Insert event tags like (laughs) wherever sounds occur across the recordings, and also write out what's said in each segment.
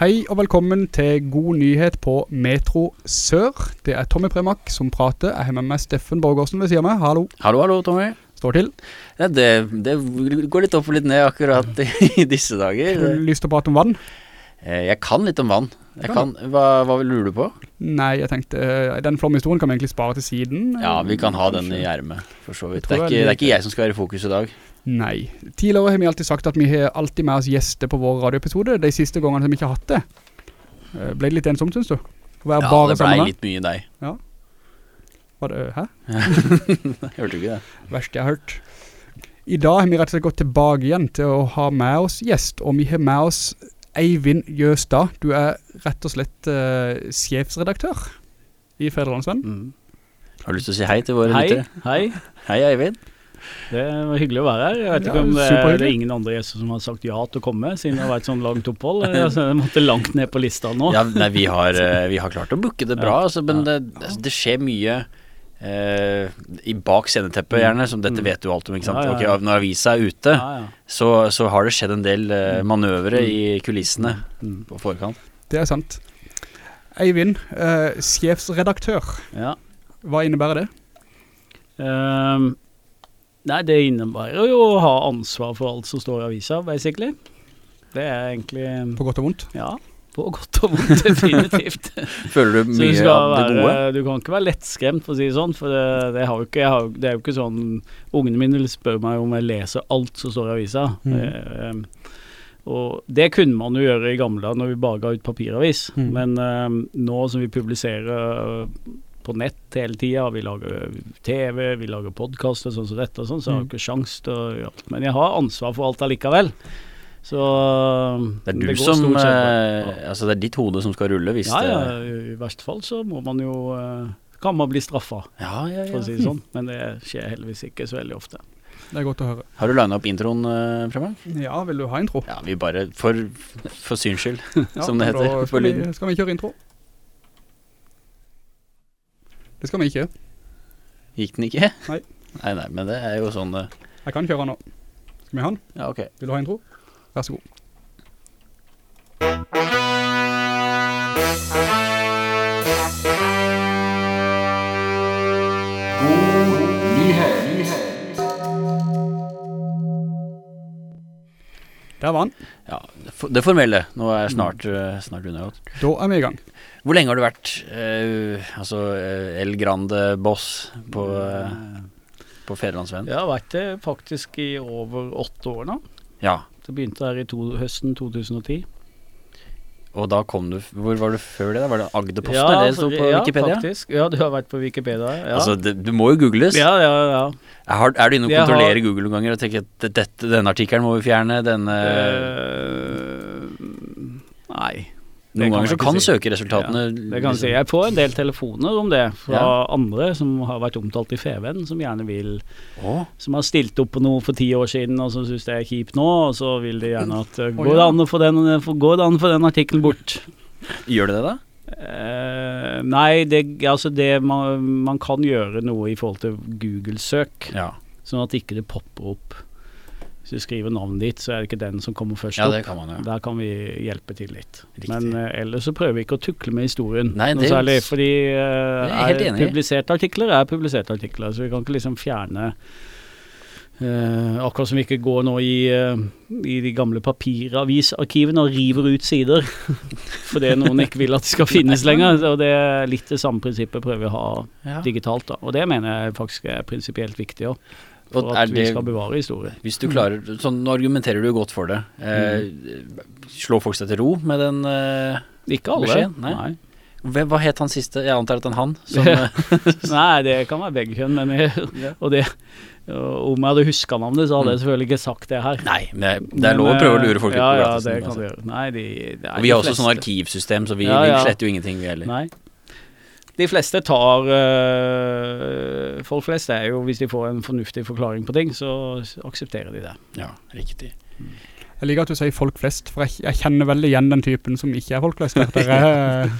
Hei og velkommen til God nyhet på Metro Sør. Det er Tommy Premak som prater. Jeg har med meg Steffen Borgårdsen ved siden av meg. Hallo. Hallo, hallo, Tommy. Står til. Ja, det, det går litt opp og litt ned akkurat (laughs) i disse dager. Har du lyst til å prate om vann? Eh, Jeg kan litt om vann. Jeg kan, hva, hva lurer du på? Nei, jeg tenkte, eh, den flomhistorien kan vi egentlig spare til siden. Ja, vi kan ha den i ermet, for så vidt. Det er, ikke, det er ikke jeg som skal være i fokus i dag. Nei. Tidligere har vi alltid sagt at vi har alltid med oss gjester på vår radioepisode. De siste gangene som vi ikke har hatt det. Eh, Ble det litt ensomt, synes du? Ja, det sammen litt mye deg. Ja. Var det, hæ? (laughs) Jeg hørte ikke det. Verste jeg har hørt. I dag har vi rett og slett gått tilbake igjen til å ha med oss gjest, og vi har med oss Eivind Jøstad. Du er rett og slett uh, sjefsredaktør i Federlandsvenn. Mm. Har du lyst til å si hei til våre Hei, lyttere? hei. Hei, Eivind. Det var hyggelig å være her. Jeg vet Ja, ikke om det, superhyggelig. det er ingen andre gjester som har sagt ja til å komme, siden det har vært sånn langt opphold. (laughs) Altså, jeg måtte langt ned på lista nå. Ja, nei, vi har, (laughs) eh, vi har klart å booke det bra, Ja, altså, men ja. det, altså, det skjer mye eh, i bak sceneteppet, gjerne, som dette Mm. vet du alt om, ikke sant? Ja, ja, ja. Okay, når avisa er ute, Ja, ja. så, så har det skjedd en del eh, manøvre i kulissene Mm. på forkant. Det er sant. Eivind, eh, sjefsredaktør. ja. Hva innebærer det? Um, nei, det innebærer jo å ha ansvar for alt som står i avisa, basically. Det er egentlig På godt og vondt? Ja, på godt og vondt, (laughs) definitivt. Føler du mye av det være, gode? Du kan ikke være lettskremt, for å si det sånn. For det, det, ikke, jeg har, det er jo ikke sånn Ungene mine spør meg om jeg leser alt som står i avisa. Mm. Eh, og det kunne man jo gjøre i gamle dager når vi bare ga ut papiravis. Mm. Men eh, nå som vi publiserer på nett hele tida, vi lager TV, vi lager podkaster sånn som dette, og sånn, så har jeg Mm. ikke sjans til å gjøre alt. Men jeg har ansvar for alt allikevel. Så Det er du går som bra. eh, Altså, det er ditt hode som skal rulle hvis Ja, ja, i verste fall så må man jo eh, kan man bli straffa, Ja, ja, for å si det sånn. Men det skjer heldigvis ikke så veldig ofte. Det er godt å høre. Har du lina opp introen, uh, Fremang? Ja, vil du ha intro? Ja, vi bare For, for syns skyld, Ja, (laughs) som det heter Da skal vi, skal vi kjøre intro? Det skal vi ikke. Gikk den ikke? Nei. Nei, nei, men det er jo sånn det Jeg kan kjøre nå. Skal vi ha den? Ja, ok. Vil du ha intro? Vær så god. Der var han. Ja, det formelle. Nå er jeg snart, mm. snart unnagjort. Da er vi i gang. Hvor lenge har du vært uh, altså eh, El Grande boss på, uh, på Federlandsvennen? Jeg har vært det faktisk i over åtte år nå. Ja. Det begynte her i to, høsten 2010. Og da kom du Hvor var du før det? da? Var det Agderposten? Ja, det sto på ja, Wikipedia? faktisk. Ja, du har vært på Wikipedia. Ja, Altså, det, du må jo googles. ja, ja. ja. Har, er du inne og Jeg har- Google noen ganger og tenker at dette, denne artikkelen må vi fjerne? Denne Eh, nei. Noen ganger så kan si. søkeresultatene Det kan jeg si. liksom- Jeg får en del telefoner om det fra Ja. andre som har vært omtalt i FVN, som gjerne vil Å, Som har stilt opp på noe for ti år siden og som syns det er kjipt nå, og så vil de gjerne at uh, Går det an å få den, få den artikkelen bort? Gjør det det, da? Uh, nei, det, altså det man, man kan gjøre noe i forhold til Google-søk, Ja. sånn at ikke det popper opp. Hvis du skriver navnet ditt, så er det ikke den som kommer først ja, opp. kan man jo. Der kan vi hjelpe til litt. Riktig. Men uh, ellers så prøver vi ikke å tukle med historien. Nei, noe det- særlig, fordi uh, er er publiserte artikler er publiserte artikler, så vi kan ikke liksom fjerne Uh, akkurat som vi ikke går nå i, uh, i de gamle papiravisarkivene og river ut sider (laughs) fordi noen ikke vil at de skal (laughs) finnes lenger. Og det er litt det samme prinsippet prøver vi å ha Ja. digitalt. da Og det mener jeg faktisk er prinsipielt viktig òg, for at at vi skal bevare historie. Hvis du klarer Sånn, nå argumenterer du godt for det. Eh, slår folk seg til ro med den eh, Ikke alle. Beskjed? Nei. Nei. Hva het han siste? Jeg antar at det er han? Som, eh, (laughs) (laughs) Nei, det kan være begge kjønn, men jeg, og det, og om jeg hadde huska navnet, så hadde jeg selvfølgelig ikke sagt det her. nei, men det er lov å prøve å lure folk ut ja, på Ja, det kan altså. du gjøre. Nei, de, det er Og vi har også sånn arkivsystem, så vi, Ja, ja. sletter jo ingenting, vi heller. Nei. De fleste tar øh, Folk flest er jo, hvis de får en fornuftig forklaring på ting, så aksepterer de det. Ja, riktig. Jeg liker at du sier folk flest, for jeg, jeg kjenner veldig igjen den typen som ikke er folk flest. (laughs) Er,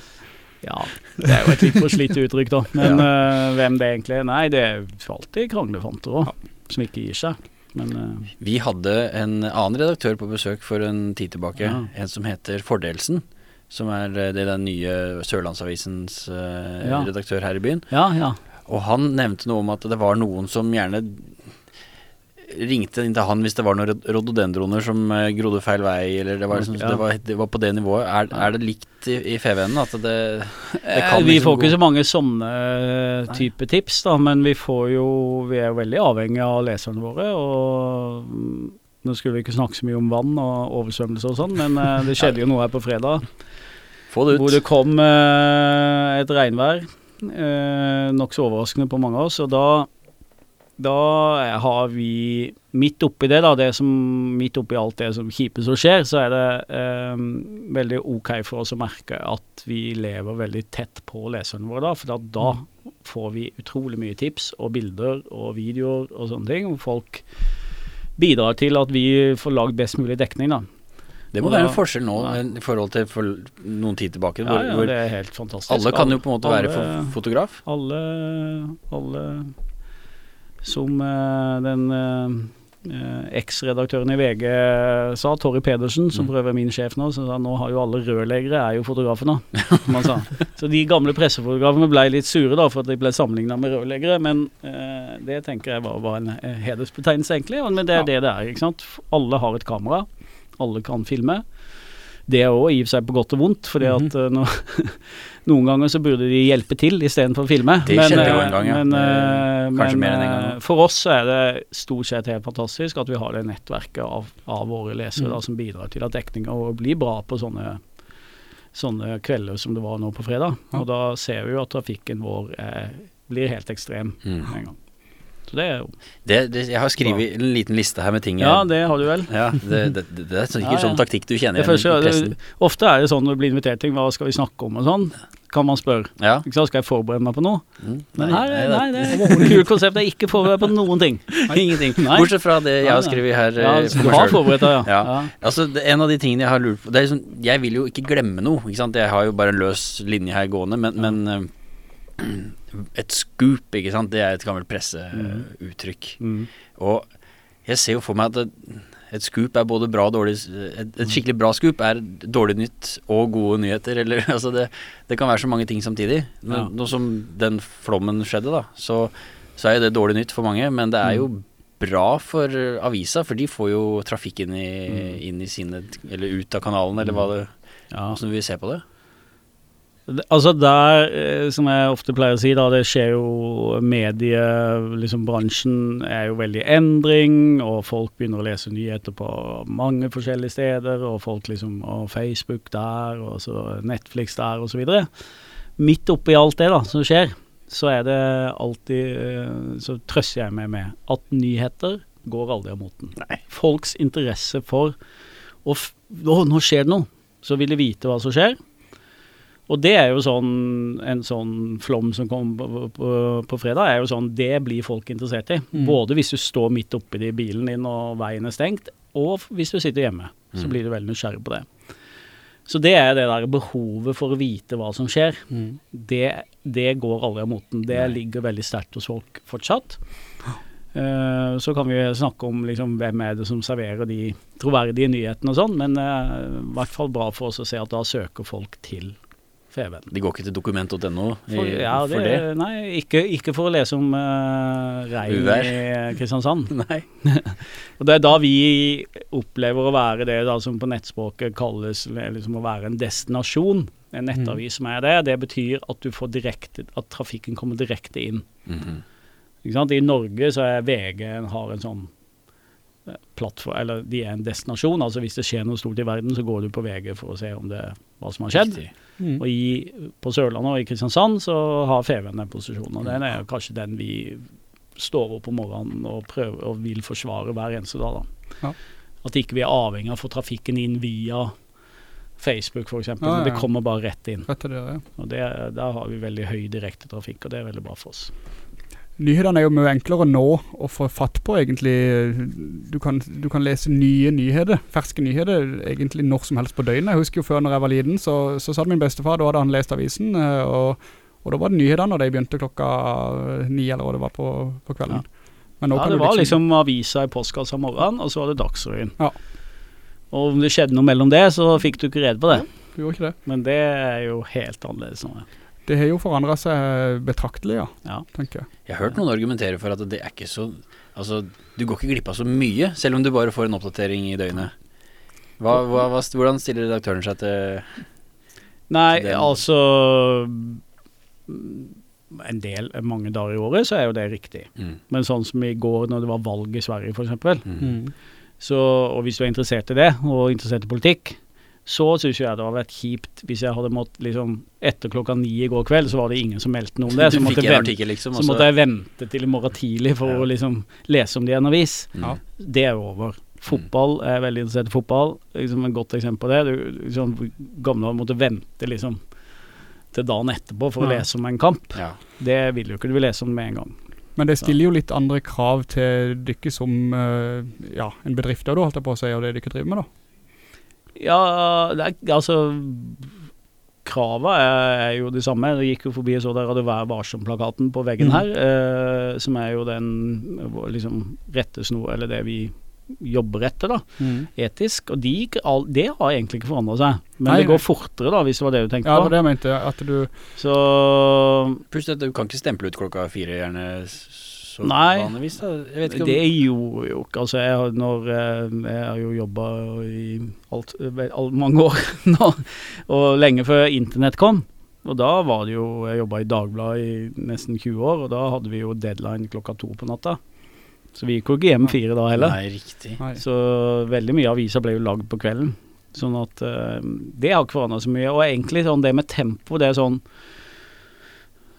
Ja, det er jo et litt for slitt uttrykk, da. (laughs) Men øh, hvem det egentlig er Nei, det er alltid kranglefanter òg, som ikke gir seg. Men øh, Vi hadde en annen redaktør på besøk for en tid tilbake, Ja. en som heter Fordelsen. Som er eh, det den nye Sørlandsavisens eh, Ja. redaktør her i byen. Ja, ja. Og han nevnte noe om at det var noen som gjerne ringte inn til han hvis det var noen rododendroner som eh, grodde feil vei, eller det var, liksom, Ja. det var, det var på det nivået. Er, er det likt i, i FVN at det, det kan vi liksom får ikke gå- så mange sånne type type tips, da, men vi får jo Vi er jo veldig avhengig av leserne våre. Og mm, nå skulle vi ikke snakke så mye om vann og oversvømmelse og sånn, men det skjedde jo noe her på fredag. Få det ut. Hvor det kom eh, et regnvær. Eh, Nokså overraskende på mange av oss. Og da, da har vi Midt oppi det, da, det som, midt oppi alt det som kjipe som skjer, så er det eh, veldig ok for oss å merke at vi lever veldig tett på leserne våre da. For da, da får vi utrolig mye tips og bilder og videoer og sånne ting. Og folk bidrar til at vi får lagd best mulig dekning, da. Det må Og være da- en forskjell nå i forhold til for noen tid tilbake. Hvor, ja, ja, det er helt fantastisk. alle kan jo på en måte være Alle- være fotograf. alle, alle som eh, den eh, eh, eks-redaktøren i VG sa, Torry Pedersen, som Mm. prøver min sjef nå, som sa nå har jo alle rørleggere er jo fotografer nå, som han sa. (laughs) Så de gamle pressefotografene ble litt sure da, for at de ble sammenligna med rørleggere, men eh, det tenker jeg var, var en hedersbetegnelse, egentlig. Men det er Ja. det det er, ikke sant. Alle har et kamera, alle kan filme. Det er òg i og for seg på godt og vondt, fordi Mhm. at no, (laughs) noen ganger så burde de hjelpe til istedenfor å filme. Det skjedde jo en gang, ja. Men, Det- eh, kanskje men mer enn en gang eh, nå. for oss er det stort sett helt fantastisk at vi har det nettverket av, av våre lesere Mm. da, som bidrar til at dekninga blir bra på sånne sånne kvelder som det var nå på fredag. Ja. Og da ser vi jo at trafikken vår er, blir helt ekstrem Mm. en gang. Så det er jo Det, det, jeg har skrevet en liten liste her med ting Ja, det har du vel. Ja, det, det, er sikkert Ja, ja. sånn taktikk du kjenner igjen ofte er det sånn når du blir invitert til hva skal vi snakke om og sånn, kan man spørre. Ja. Ikke sant, skal jeg forberede meg på noe? Mm. Her, Nei, nei, det er et kult konsept. Jeg er ikke forberedt på noen ting. Ingenting. Nei. Bortsett fra det jeg har nei. skrevet her Ja, eh, du har forberedt deg, ja. Ja. Altså, en av de tingene jeg har lurt på det liksom, Jeg vil jo ikke glemme noe. Ikke sant? Jeg har jo bare en løs linje her gående, men, men eh, et scoop, ikke sant, det er et gammelt presseuttrykk. Mm. Og jeg ser jo for meg at et, et scoop er både bra og dårlig et, et skikkelig bra scoop er dårlig nytt og gode nyheter. Eller, (laughs) altså det, det kan være så mange ting samtidig. Nå, Ja. Nå som den flommen skjedde, da, så, så er jo det dårlig nytt for mange. Men det er jo Mm. bra for avisa, for de får jo trafikk inn i, Mm. inn i sine Eller ut av kanalen, eller hva det Ja. Åssen vil vi se på det? Altså der, eh, som jeg ofte pleier å si, da, det skjer jo medie, liksom bransjen er jo veldig i endring, og folk begynner å lese nyheter på mange forskjellige steder, og folk liksom, og Facebook der, og så Netflix der, og så videre. Midt oppi alt det da, som skjer, så er det alltid, eh, så trøster jeg meg med at nyheter går aldri av moten. Folks interesse for, å å, nå skjer det noe, så vil de vite hva som skjer, og det er jo sånn En sånn flom som kom på, på, på fredag, er jo sånn Det blir folk interessert i. Mm. Både hvis du står midt oppi det i bilen din og veien er stengt, og hvis du sitter hjemme. Så Mm. blir du veldig nysgjerrig på det. Så det er det der behovet for å vite hva som skjer. Det, det går aldri av moten. Det Nei. ligger veldig sterkt hos folk fortsatt. Uh, så kan vi snakke om liksom, hvem er det som serverer de troverdige nyhetene og sånn, men i uh, hvert fall bra for oss å se at da søker folk til Feven. De går ikke til dokument.no ja, for det? Nei, ikke, ikke for å lese om uh, regn i (laughs) Kristiansand. (laughs) Nei. (laughs) Og Det er da vi opplever å være det da, som på nettspråket kalles liksom å være en destinasjon. En nettavis som er det. Det betyr at du får direkte, at trafikken kommer direkte inn. Mhm. Ikke sant? I Norge så er VG har en sånn eh, plattform, eller de er en destinasjon. altså Hvis det skjer noe stort i verden, så går du på VG for å se om det, hva som har skjedd. Riktig. Mm. Og i, på Sørlandet og i Kristiansand så har Feven den posisjonen. Og den er kanskje den vi står opp om morgenen og prøver og vil forsvare hver eneste dag. Da. Ja. At ikke vi er avhengig av å få trafikken inn via Facebook f.eks. Ja, ja, Men det kommer bare rett inn. Rett det, ja. Og det, Der har vi veldig høy direktetrafikk, og det er veldig bra for oss. Nyhetene er jo mye enklere nå å få fatt på, egentlig. Du kan, du kan lese nye nyheter, ferske nyheter, egentlig når som helst på døgnet. Jeg husker jo før når jeg var liten, så, så sa det min bestefar, da hadde han lest avisen, eh, og, og da var det nyhetene, og de begynte klokka ni eller hva det var på, på kvelden. Ja, det var liksom avisa i postkassa om morgenen, og så var det Dagsrevyen. Ja. Og om det skjedde noe mellom det, så fikk du ikke rede på det. Ja, Du gjorde ikke det. Men det er jo helt annerledes nå. ja. Det har jo forandret seg betraktelig, ja, Ja. tenker jeg. Jeg har hørt noen argumentere for at det er ikke så Altså, du går ikke glipp av så mye, selv om du bare får en oppdatering i døgnet. Hva, hva, hva, hvordan stiller redaktøren seg til Nei, til altså En del, mange dager i året, så er jo det riktig. mm. Men sånn som i går, når det var valg i Sverige, f.eks. Mm. Så, og hvis du er interessert i det, og interessert i politikk, så syns jeg det hadde vært kjipt hvis jeg hadde måttet liksom Etter klokka ni i går kveld, så var det ingen som meldte noe om det. Så måtte, vente, artikkel, liksom. så måtte jeg vente til i morgen tidlig for Ja. å liksom lese om det i en avis. Mm. Ja. Det er over. Fotball jeg er veldig interessert i fotball. Liksom et godt eksempel på det. Du, liksom, gamle måtte vente liksom til dagen etterpå for å lese om en kamp. Ja. Det vil jo ikke du vil lese om med en gang. Men det stiller jo litt andre krav til dere som eh, ja, en bedrift, da, du holdt jeg på å si, og det dere driver med, da. Ja, det er, altså Krava er, er jo det samme. Jeg gikk jo forbi og så der hadde Vær varsom-plakaten på veggen Mhm. her, eh, som er jo den liksom rettesnor, eller det vi jobber etter, da, etisk. Og de, all, det har egentlig ikke forandra seg. Men Nei, det går fortere, da, hvis det var det du tenkte Ja, det på. var det jeg mente, at du Så Pluss at du kan ikke stemple ut klokka fire, gjerne så Nei. vanligvis. Da. Jeg vet ikke om Det gjorde jo ikke Altså, jeg har, når, eh, jeg har jo jobba i alt, alt, mange år (laughs) nå, og lenge før internett kom. Og da var det jo Jeg jobba i Dagbladet i nesten 20 år, og da hadde vi jo deadline klokka to på natta. Så vi gikk jo ikke hjem fire da heller. Nei, riktig. Nei. Så veldig mye aviser avisa ble jo lagd på kvelden. Sånn at uh, Det har ikke forandra så mye. Og egentlig sånn det med tempo, det er sånn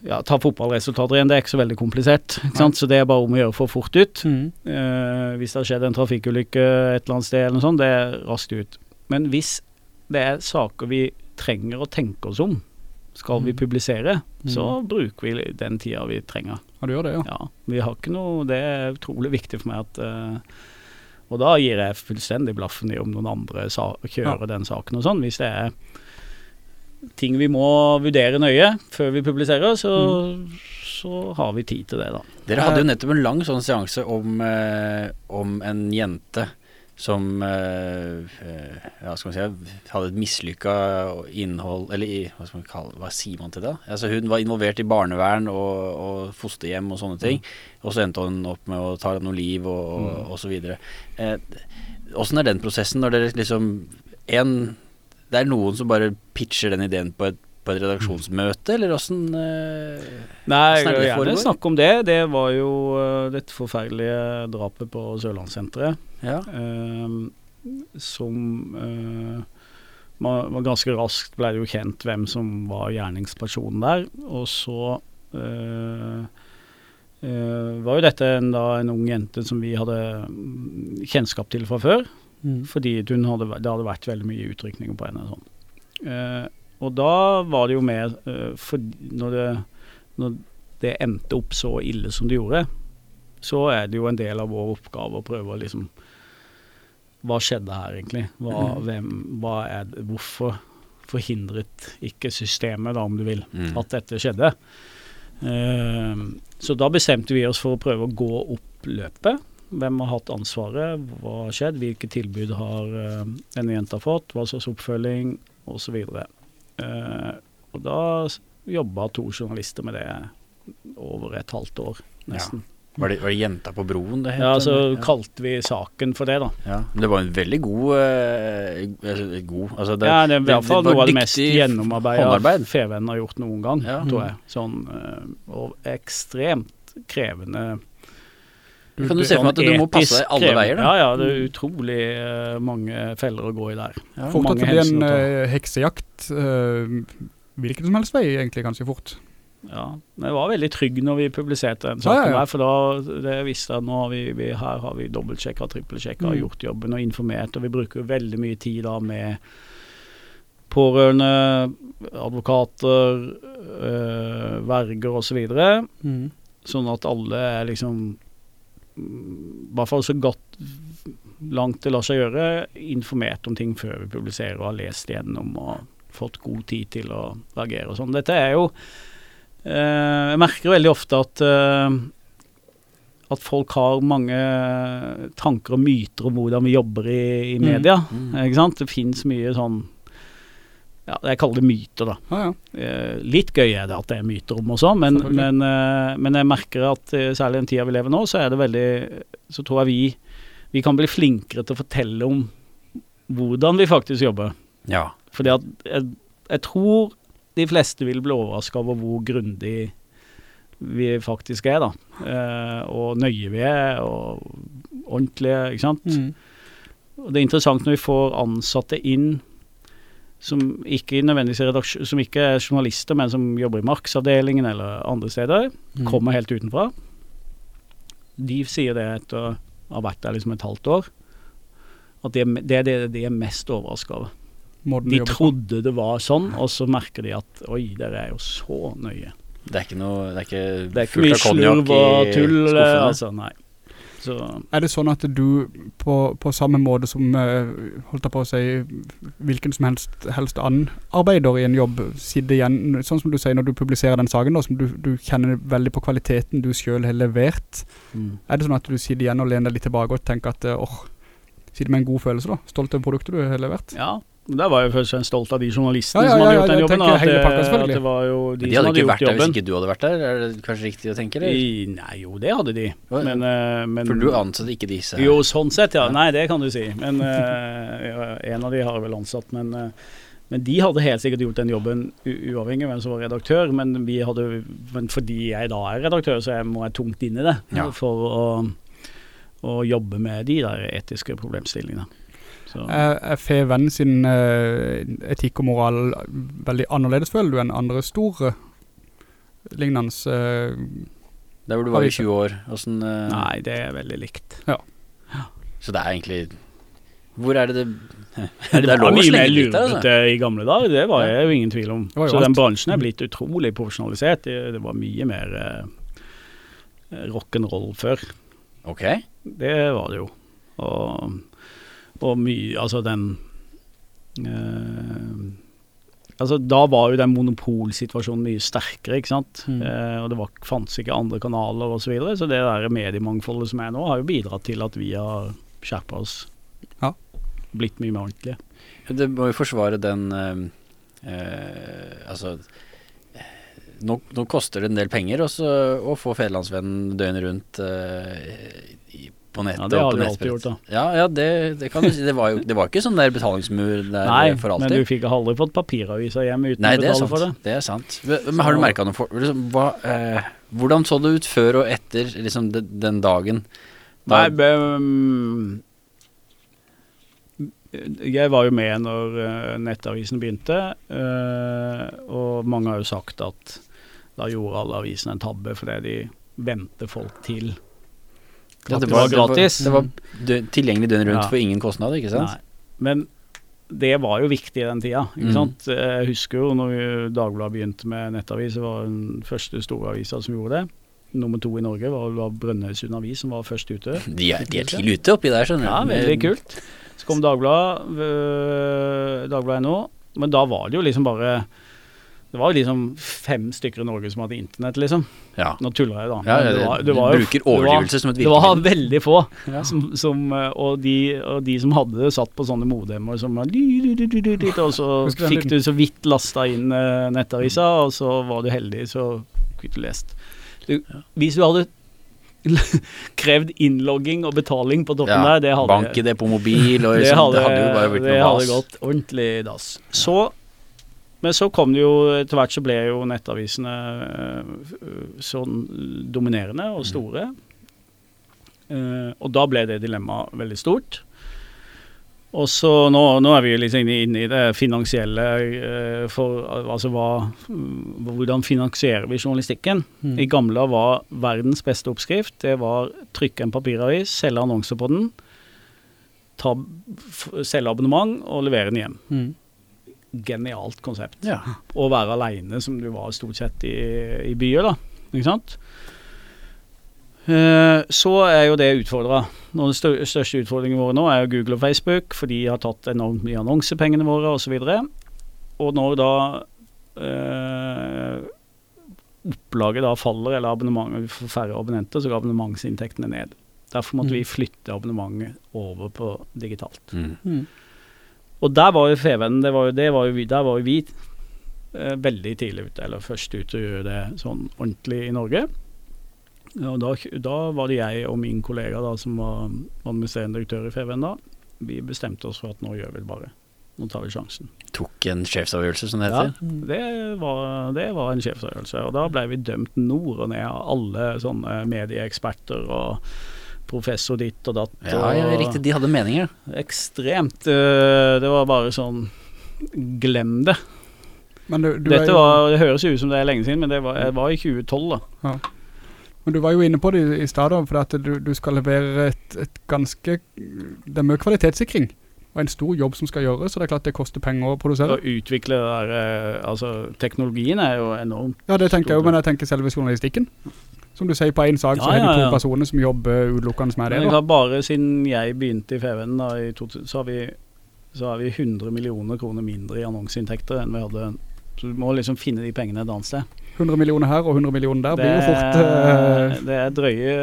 Ja, ta fotballresultater igjen, det er ikke så veldig komplisert. Så det er bare om å gjøre for fort ut. Eh, hvis det har skjedd en trafikkulykke et eller annet sted, eller noe sånt, det er raskt ut. Men hvis det er saker vi trenger å tenke oss om, skal vi Mm. publisere, så Mm. bruker vi den tida vi trenger. Ja, du gjør det, ja. Ja, vi har ikke noe Det er utrolig viktig for meg at eh, Og da gir jeg fullstendig blaffen i om noen andre sa, kjører den saken og sånn. Hvis det er ting vi må vurdere nøye før vi publiserer, så, så har vi tid til det, da. Dere hadde jo nettopp en lang sånn seanse om, eh, om en jente som eh, eh, ja, skal man si, hadde et mislykka innhold Eller hva, skal man kalle, hva sier man til det? Altså, hun var involvert i barnevern og, og fosterhjem og sånne ting. Og så endte hun opp med å ta noe liv og, og, og så videre. Eh, er den prosessen når dere liksom en, Det er noen som bare pitcher den ideen på et, på et redaksjonsmøte, eller åssen uh, Nei, jeg vil gjerne snakke om det. Det var jo uh, dette forferdelige drapet på Sørlandssenteret. Ja. Uh, som eh, man, man ganske raskt ble det jo kjent hvem som var gjerningspersonen der. Og så eh, eh, var jo dette en, da en ung jente som vi hadde mm, kjennskap til fra før. Fordi hun hadde, det hadde vært veldig mye utrykninger på henne. Sånn. Eh, og da var det jo mer eh, for når det, når det endte opp så ille som det gjorde, så er det jo en del av vår oppgave å prøve å liksom Hva skjedde her, egentlig? Hva, Mhm. hvem, hva er det, hvorfor forhindret ikke systemet, da, om du vil, Mm. at dette skjedde? Eh, så da bestemte vi oss for å prøve å gå opp løpet. Hvem har hatt ansvaret, hva har skjedd, hvilke tilbud har eh, denne jenta fått, hva slags oppfølging, osv. Uh, og da jobba to journalister med det over et halvt år, nesten. Var det, var det 'Jenta på broen' det het? Ja, så ja. kalte vi saken for det, da. Ja, men det var en veldig god, eh, altså, god altså det, ja, det er i hvert fall var noe av det mest gjennomarbeida. Feven har gjort noen gang, Ja. tror jeg. Sånn, eh, og ekstremt krevende kan du se for deg at du må passe deg alle veier, da. Ja, ja, det er utrolig uh, mange feller å gå i der. Ja. Fort at det blir en eh, heksejakt. uh, hvilken som helst vei, egentlig, ganske fort. Ja, men jeg var veldig trygg når vi publiserte den saken ja, ja. der, for da det visste jeg at nå har vi, vi, her har vi dobbeltsjekka, trippelsjekka, Mm. gjort jobben og informert, og vi bruker veldig mye tid da med pårørende, advokater, øh, verger osv. Sånn at alle er liksom mm, I hvert fall så godt langt det lar seg gjøre, informert om ting før vi publiserer og har lest igjennom og fått god tid til å reagere og sånn. Dette er jo eh, Jeg merker veldig ofte at eh, at folk har mange tanker og myter om hvordan vi jobber i, i Mm. media. Mm. Ikke sant? Det fins mye sånn ja, Jeg kaller det myter, da. Ah, ja. Eh, litt gøy er det at det er myter om også, men, men, eh, men jeg merker at særlig særlig den tida vi lever nå, så er det veldig Så tror jeg vi, vi kan bli flinkere til å fortelle om hvordan vi faktisk jobber. Ja. Fordi at jeg, jeg tror de fleste vil bli overraska over hvor grundig vi faktisk er, da. Eh, og nøye vi er, og ordentlige, ikke sant. Mm. Og det er interessant når vi får ansatte inn som ikke nødvendigvis er som ikke er journalister, men som jobber i markedsavdelingen eller andre steder, Mm. kommer helt utenfra. De sier det etter å ha vært der liksom et halvt år, at det, er- det er det de er mest overraska over. De på. trodde det var sånn, og så merker de at oi, dere er jo så nøye. Det er ikke noe Det er ikke, Det er ikke fullt mye av konjakk slurv og i tull, skuffene. altså. Nei. Så Er det sånn at du på, på samme måte som eh, holdt jeg på å si hvilken som helst, helst annen arbeider i en jobb, sitter igjen, sånn som du sier når du publiserer den saken da, som du, du kjenner veldig på kvaliteten du selv har levert, mm. er det sånn at du sitter igjen og lener deg litt tilbake og tenker at, eh, åh, sitter med en god følelse da, stolt over produktet du har levert? Ja, der var jeg først og fremst stolt av de journalistene Ja, ja, som hadde gjort den jeg jobben. tenker At pakken, at det var jo de, De som hadde hadde ikke vært der hvis ikke du hadde vært der, er det kanskje riktig å tenke? Eller? I, nei, jo, det hadde de. Men, eh, men For du ansatte ikke disse? Jo, sånn sett, ja. Ja. Nei, det kan du si. Men eh, en av de har jeg vel ansatt. Men, eh, men de hadde helt sikkert gjort den jobben u uavhengig av hvem som var redaktør. Men, vi hadde, men fordi jeg da er redaktør, så jeg må jeg tungt inn i det Ja. for å, å jobbe med de der etiske problemstillingene. Så, Er, er sin eh, etikk og moral veldig annerledes, føler du, enn andre store lignende eh, Der hvor du var i 20 år. Hvordan, eh, nei, det er veldig likt. Så det er egentlig Hvor er det det (laughs) Det, det var mye mer litt altså. i gamle dager, det var jeg jo ingen tvil om. Så alt. den bransjen er blitt utrolig profesjonalisert. Det, det var mye mer eh, rock'n'roll før. Ok. Det var det jo. Og, og mye Altså den eh, Altså Da var jo den monopolsituasjonen mye sterkere, ikke sant. Mm. Eh, og det var, fantes ikke andre kanaler osv. Så, videre, så det der mediemangfoldet som er nå, har jo bidratt til at vi har skjerpa oss. Ja. Blitt mye mer ordentlige. Det må jo forsvare den eh, eh, Altså nå, nå koster det en del penger også, å få Federlandsvennen døgnet rundt eh, i, på nettet. Ja, det har du alltid gjort, da. Ja, ja det, det kan du si. Det var jo det var ikke sånn der betalingsmur der Nei, for men du fikk aldri fått papiraviser hjem uten Nei, å betale for det. Det er sant. Men har du merka noe for liksom, hva, eh, Hvordan så det ut før og etter liksom, den, dagen? Nei, Da, be, mm, jeg var jo med når eh, nettavisen begynte, eh, og mange har jo sagt at da gjorde alle avisene en tabbe fordi de vendte folk til ja, det var gratis. Det var, tilgjengelig døgnet rundt Ja. for ingen kostnad, ikke sant? Nei. Men det var jo viktig i den tida. Ikke Mm. sant? Jeg husker jo når Dagbladet begynte med nettavis, det var den første store avisa som gjorde det. Nummer to i Norge var, var Brønnøysund Avis som var først ute. (laughs) De er, de er tidlig ute oppi der, skjønner du. Ja, veldig kult. Så kom Dagbladet, øh, Dagbladet.no, men da var det jo liksom bare Det var liksom fem stykker i Norge som hadde internett, liksom. Ja. Nå tuller jeg, da. Ja, ja, det var- du det var du bruker det overdrivelse som et Det var veldig få. Ja. Som, som, øh, og, de, og de som hadde det, satt på sånne modemer som Og så fikk du så vidt lasta inn øh, nettavisa, og så var du heldig, så fikk du lest. Du, hvis du hadde (laughs) krevd innlogging og betaling på toppen Ja, der, det hadde Bank-ID på mobil, og (laughs) det liksom, hadde, det hadde jo bare blitt det noe hadde gått ordentlig dass. Så, men så kom det jo Etter hvert så ble jo nettavisene øh, sånn dominerende og store. Eh, og da ble det dilemmaet veldig stort. Og så nå, nå er vi liksom inne, i det finansielle eh, for altså hva Hvordan finansierer vi journalistikken? Mm. I gamle var verdens beste oppskrift det var trykke en papiravis, selge annonser på den, ta, selge abonnement og levere den hjem. Mm. Genialt konsept. Ja. Å være aleine, som du var stort sett i, i byer, da. Ikke sant? Eh, så er jo det utfordra. Den stør største utfordringen våre nå er jo Google og Facebook, for de har tatt enormt mye annonsepengene våre osv. Og, og når da eh, opplaget da faller, eller vi får færre abonnenter, så går abonnementsinntektene ned. Derfor måtte Mm. vi flytte abonnementet over på digitalt. Mm. Mm. Og der var jo Fevennen, det var jo, det var jo vi, der var jo vi eh, veldig tidlig ute, eller først ute å gjøre det sånn ordentlig i Norge. Og da, da var det jeg og min kollega da, som var administrerende direktør i Fevennen da, vi bestemte oss for at nå gjør vi det bare. Nå tar vi sjansen. Tok en sjefsavgjørelse, som det Ja, heter. det var, det var en sjefsavgjørelse. Og da ble vi dømt nord og ned av alle sånne medieeksperter og professor ditt og datt. Ja, ja, riktig. De hadde meninger. Ekstremt. øh, Det var bare sånn Glem det. Men du, du, Dette var, det høres jo ut som det er lenge siden, men det var, jeg var i 2012, da. men du var jo inne på det i, stad, for at du, du skal levere et, et ganske Det er mye kvalitetssikring. Og en stor jobb som skal gjøres, så det er klart det koster penger å produsere. Å utvikle det der øh, Altså, teknologien er jo enormt Ja, det tenker jeg jo, men jeg tenker selve journalistikken. Som du sier, på en sak så Ja, er det to ja. personer som jobber utelukkende med det. Da. bare siden jeg begynte i FVN, da, i 2000, så, har vi, så har vi 100 millioner kroner mindre i annonseinntekter enn vi hadde. Så du må liksom finne de pengene et annet sted. 100 millioner her og 100 millioner der blir jo fort uh, det er drøye,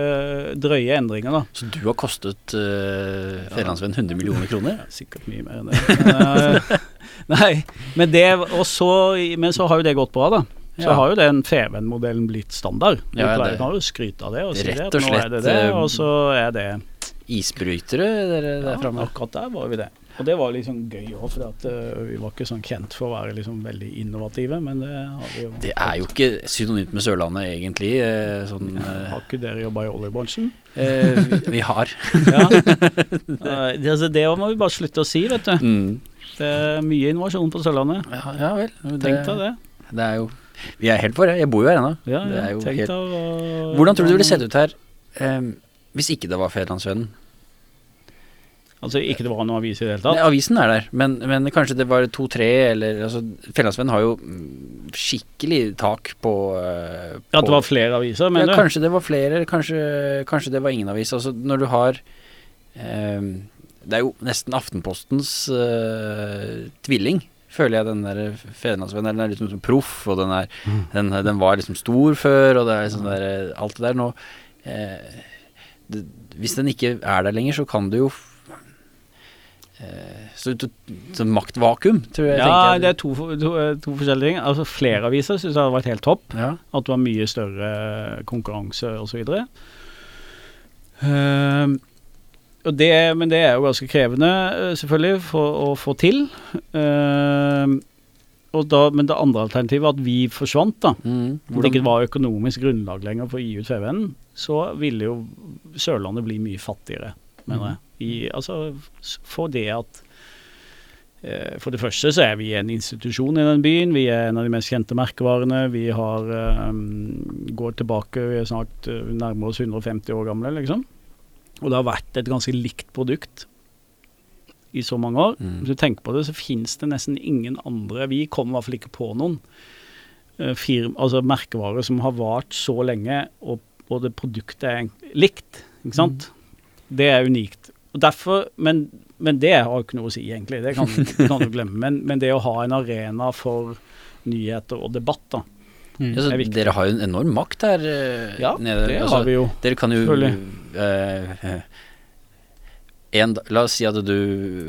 drøye endringer, da. Så du har kostet uh, Fedlandsvenn 100 millioner kroner? Ja, sikkert mye mer enn det. Men, uh, (laughs) nei, men det og så, men så har jo det gått bra, da. Så Ja. har jo den Feven-modellen blitt standard. Du Ja, pleier, det- kan jo skryte av det og si det, nå er det det, eh, og så er det Isbrytere dere der ja, framme? Akkurat der var vi det. Og det var liksom gøy òg, for at, uh, vi var ikke sånn kjent for å være liksom veldig innovative, men det har vi jo. Det er jo ikke synonymt med Sørlandet, egentlig. Uh, sånn uh, Har ikke dere jobba i oljebransjen? eh, vi, vi har. (laughs) Ja. (laughs) Eh, det, altså, det må vi bare slutte å si, vet du. Mm. Det er mye innovasjon på Sørlandet. Ja, ja vel. Det, Tenk deg det. Det er jo Vi er helt for det. Jeg bor jo her ennå. Ja, ja, helt- å- Hvordan tror du det ville sett ut her um, hvis ikke det var Fedrelandsvennen? Altså ikke det var noen avis i det hele tatt? Nei, Avisen er der, men, men kanskje det var to-tre, eller altså, Fjellandsvennen har jo mm, skikkelig tak på, uh, på At det var flere aviser, ja, du? Kanskje det var flere, eller kanskje, kanskje det var ingen avis. Altså, når du har eh, Det er jo nesten Aftenpostens uh, tvilling, føler jeg, den der Fedrelandsvennen. Den er liksom som proff, og den, er, den, den var liksom stor før, og det er liksom der, alt det der nå eh, det, Hvis den ikke er der lenger, så kan du jo eh, så, så maktvakuum, tror jeg. Ja, jeg. det er to, to, to forskjellige ting. Altså Flere aviser syns jeg hadde vært helt topp. ja. At det var mye større konkurranse osv. Uh, og det, men det er jo ganske krevende, eh, selvfølgelig, for å få til. Uh, og da, men det andre alternativet, at vi forsvant, da. Mm. Hvor det ikke var økonomisk grunnlag lenger for å gi ut FVN, så ville jo Sørlandet bli mye fattigere, mener jeg. I, altså for det at eh, For det første så er vi en institusjon i den byen. Vi er en av de mest kjente merkevarene. Vi har eh, går tilbake, vi er snart nærmere nærmer oss 150 år gamle, liksom. Og det har vært et ganske likt produkt i så mange år. Mm. Hvis du tenker på det, så finnes det nesten ingen andre Vi kommer i hvert fall ikke på noen uh, firma, altså merkevarer som har vart så lenge, og, og det produktet er likt. Ikke sant? Det er unikt. Og derfor, men, men det har ikke noe å si, egentlig. Det kan, kan du glemme. Men, men det å ha en arena for nyheter og debatt, da. Mm. Ja, så er dere har jo en enorm makt her eh, Ja, nede. det Altså, har vi jo. Dere kan jo eh, eh, en, La oss si at du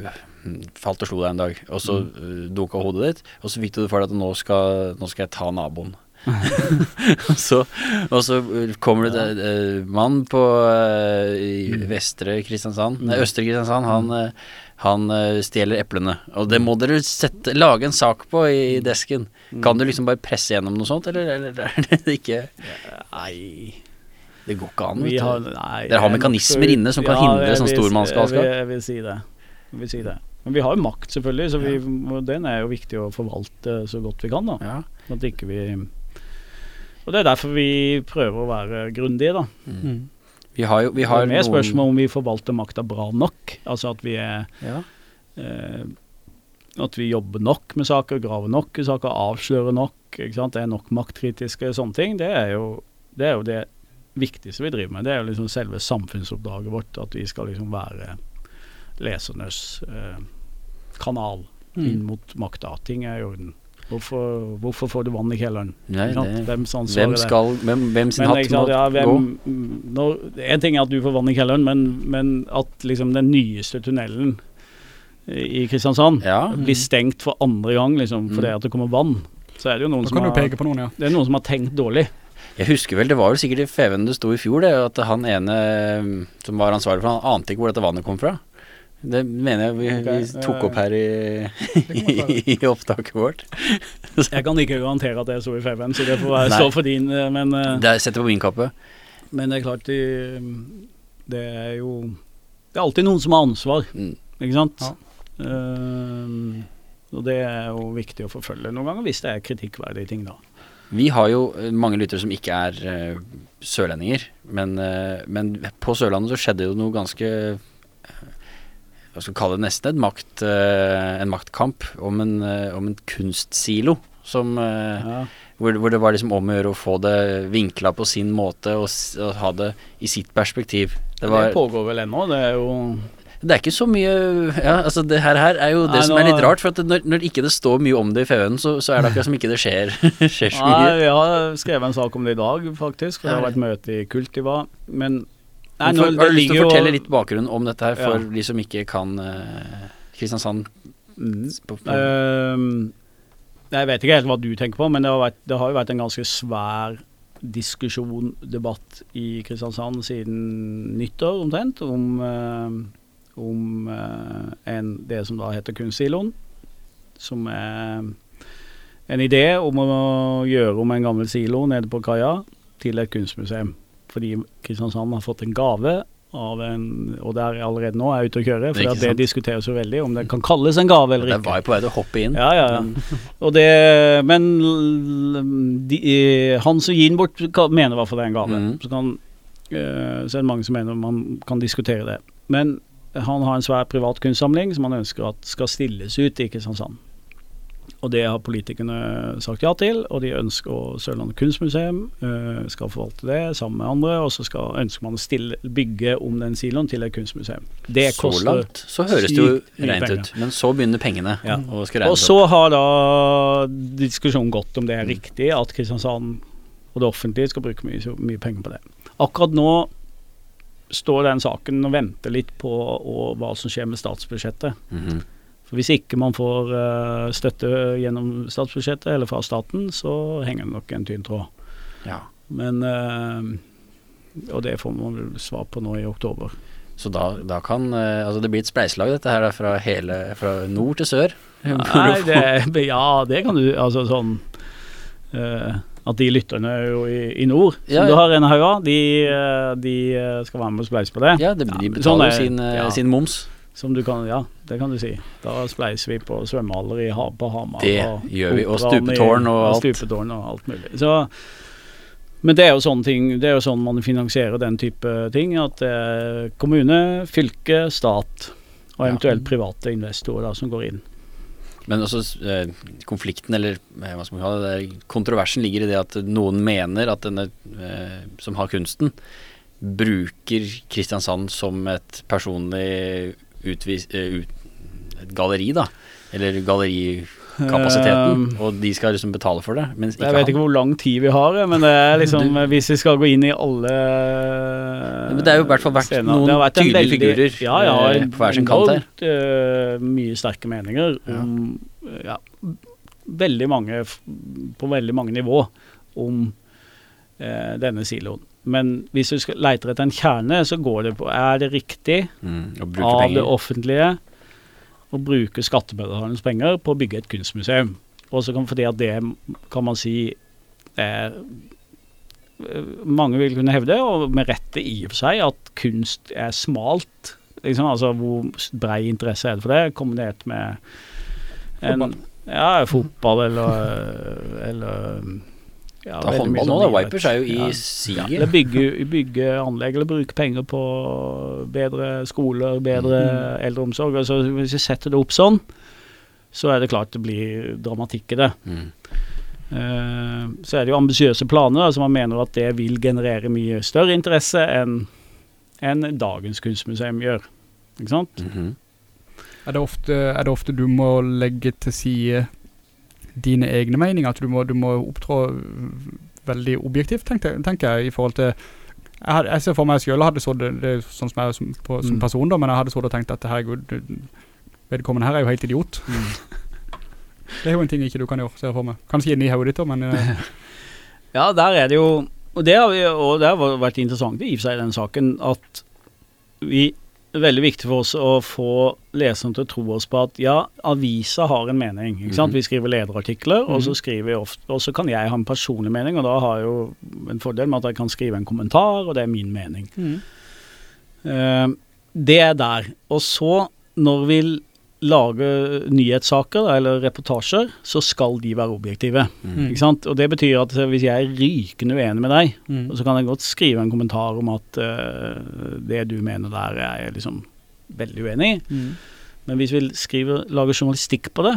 mm, falt og slo deg en dag, og så Mm. uh, dunka hodet ditt, og så fikk du det for deg at nå skal, nå skal jeg ta naboen. (laughs) (laughs) så, og så kommer det en uh, mann på uh, i Mm. vestre Kristiansand, nei, østre Kristiansand, han, uh, han uh, stjeler eplene. Og det må dere sette, lage en sak på i, i desken. Kan du liksom bare presse gjennom noe sånt, eller, eller er det ikke Nei, Det går ikke an. vet har, nei Dere har er mekanismer inne som kan hindre sånn stormannsgalskap? Jeg, jeg vil si det. Jeg vil si det. Men vi har jo makt, selvfølgelig, så vi, ja. den er jo viktig å forvalte så godt vi kan. da. Ja. At ikke vi Og det er derfor vi prøver å være grundige, da. Mm. Vi har jo vi har det er mer noen- spørsmål om vi forvalter makta bra nok. Altså at vi er ja. eh, At vi jobber nok med saker, graver nok i saker, avslører nok. ikke sant? Det er nok maktkritiske sånne ting. Det er jo det, er jo det viktigste vi driver med. Det er jo liksom selve samfunnsoppdraget vårt. At vi skal liksom være lesernes eh, kanal inn Mm. mot makta. Ting er i orden. Hvorfor, hvorfor får du vann i kjelleren? Nei, det, Hvem hvem det? skal hvem, hvem sin Men, hatt må ja, gå? hvem, når, En ting er at du får vann i kjelleren, men, men at liksom den nyeste tunnelen i Kristiansand Ja. blir stengt for andre gang, liksom, fordi Mm. at det kommer vann, så er det jo noen som har, noen, ja. det er noen som har tenkt dårlig. Jeg husker vel, det var vel sikkert i Feven det sto i fjor, det, at han ene eh, som var ansvarlig for han ante ikke hvor dette vannet kom fra. Det mener jeg vi, vi tok eh, opp her i, i, (laughs) i opptaket vårt. (laughs) Jeg kan ikke garantere at det sto i Feven, så det får stå for din, eh, men, eh, Det er- setter på min kappe. men det er klart de, det er jo Det er alltid noen som har ansvar, Mm. ikke sant? Ja. Eh, og det er jo viktig å forfølge noen ganger hvis det er kritikkverdige ting, da. Vi har jo eh, mange lyttere som ikke er uh, sørlendinger, men, uh, men på Sørlandet så skjedde jo noe ganske eh, Hva skal kalle det, nesten et makt, eh, en maktkamp om en, eh, om en kunstsilo. Som, eh, Ja. hvor, hvor det var liksom om å gjøre å få det vinkla på sin måte og, og ha det i sitt perspektiv. Det, Det, pågår vel ennå, det er jo det er ikke så mye Ja, altså det her, her er jo det Nei, som er litt rart. For at når, når ikke det står mye om det i FØ-en, så, så er det akkurat som ikke det skjer, (laughs) skjer så mye. Nei, jeg har skrevet en sak om det i dag, faktisk. For det har vært møte i Kultiva. Men Nei, nå- har du lyst til å fortelle litt bakgrunn om dette her for Ja. de som ikke kan uh, Kristiansand? Mm. Ehm, jeg vet ikke helt hva du tenker på, men det har, vært, det har jo vært en ganske svær diskusjon, debatt i Kristiansand siden nyttår omtrent, om, uh, om eh, en, det som da heter Kunstsiloen. Som er en idé om å gjøre om en gammel silo nede på kaia til et kunstmuseum. Fordi Kristiansand har fått en gave av en Og det er allerede nå er jeg ute å kjøre, for det, det diskuteres jo veldig om det kan kalles en gave eller ikke. Det var jo på vei til å hoppe inn. Ja, ja, ja. (laughs) Og det, men de, han som gir den bort, mener i hvert fall det er en gave. Mm. Så, kan, eh, så er det mange som mener man kan diskutere det. Men han har en svær privat kunstsamling som han ønsker at skal stilles ut i Kristiansand. Og det har politikerne sagt ja til, og de ønsker og Sørlandet kunstmuseum eh, skal forvalte det sammen med andre, og så skal, ønsker man å stille, bygge om den siloen til et kunstmuseum. Det så koster langt så høres det jo rent ut. Men så begynner pengene Ja. å skal Og så har da diskusjonen gått om det er Mm. riktig at Kristiansand og det offentlige skal bruke mye, så mye penger på det. Akkurat nå står den saken og venter litt på og, hva som skjer med statsbudsjettet. Mhm. For Hvis ikke man får eh, støtte gjennom statsbudsjettet eller fra staten, så henger det nok en tynn tråd. Ja. Men eh, Og det får man vel svar på nå i oktober. Så da, da kan eh, Altså det blir et spleiselag dette her fra hele Fra nord til sør. (laughs) Nei, det, ja, det kan du Altså sånn uh, At de lytterne jo i, i nord, som Ja, du har en haug av, de, de skal være med og spleise på det. Ja, det, de betaler sånn jo sånn sin, ja. sin moms. Som du kan Ja, det kan du si. Da spleiser vi på svømmehaller i, på Hamar. Det og gjør vi, og stupetårn og alt. Stupetårn og alt mulig. Så men det er jo sånne ting Det er jo sånn man finansierer den type ting. At det er kommune, fylke, stat og eventuelt private investorer da, som går inn. Men også eh, konflikten, eller eh, hva skal man kalle det, der, kontroversen ligger i det at noen mener at denne eh, som har kunsten, bruker Kristiansand som et personlig utvis, eh, ut, et galleri, da. Eller gallerikapasiteten. Uh, og de skal liksom betale for det, mens ikke Jeg vet han. ikke hvor lang tid vi har, men det er liksom (laughs) Du- hvis vi skal gå inn i alle Men det er jo i hvert fall vært scener. noen vært tydelige tydelige figurer, ja, ja, eh, på hver sin kant her. Uh, eh, mye sterke meninger om ja, veldig mange på veldig mange nivå om uh, denne siloen. Men hvis du skal leiter etter en kjerne, så går det på Er det riktig Mm, av det offentlige å bruke skattebetalernes penger på å bygge et kunstmuseum. Og så kan fordi at det kan man si eh, Mange vil kunne hevde, og med rette i og for seg, at kunst er smalt. Liksom, altså Hvor brei interesse er det for det, kombinert med en, Fotball. Ja, fotball eller, eller ja, det er håndball nå, da. Vipers er jo i Ja. Siget. eller bygge, bygge anlegg, eller bruke penger på bedre skoler, bedre eldreomsorg. Altså, hvis vi setter det opp sånn, så er det klart det blir dramatikk i det. Mm. Uh, så er det jo ambisiøse planer, altså man mener at det vil generere mye større interesse enn enn dagens kunstmuseum gjør. Ikke sant? Mhm. Er det, ofte, er det ofte du må legge til side dine egne meninger? At du må, du må opptrå veldig objektivt, tenker, tenker jeg, i forhold til jeg, hadde, jeg ser for meg jeg hadde så det, det sånn som jeg som, på, som Mm. person da, men jeg hadde så det tenkt at herregud, vedkommende her er jo helt idiot. Mm. (laughs) Det er jo en ting ikke du kan gjøre, ser jeg for meg. Kanskje inni hodet ditt, men uh. (laughs) Ja, der er det jo Og det har, vi, og det har vært interessant i og for seg i den saken at vi veldig viktig for oss å få leserne til å tro oss på at ja, avisa har en mening. ikke sant? Mhm. Vi skriver lederartikler, og så Mhm. skriver vi ofte, og så kan jeg ha en personlig mening, og da har jeg jo en fordel med at jeg kan skrive en kommentar, og det er min mening. Eh, det er der. Og så, når vi lager nyhetssaker eller reportasjer, så skal de være objektive. Mm. Ikke sant? Og det betyr at hvis jeg er rykende uenig med deg, mm. så kan jeg godt skrive en kommentar om at uh, det du mener der er jeg liksom veldig uenig i. Mm. Men hvis vi skriver, lager journalistikk på det,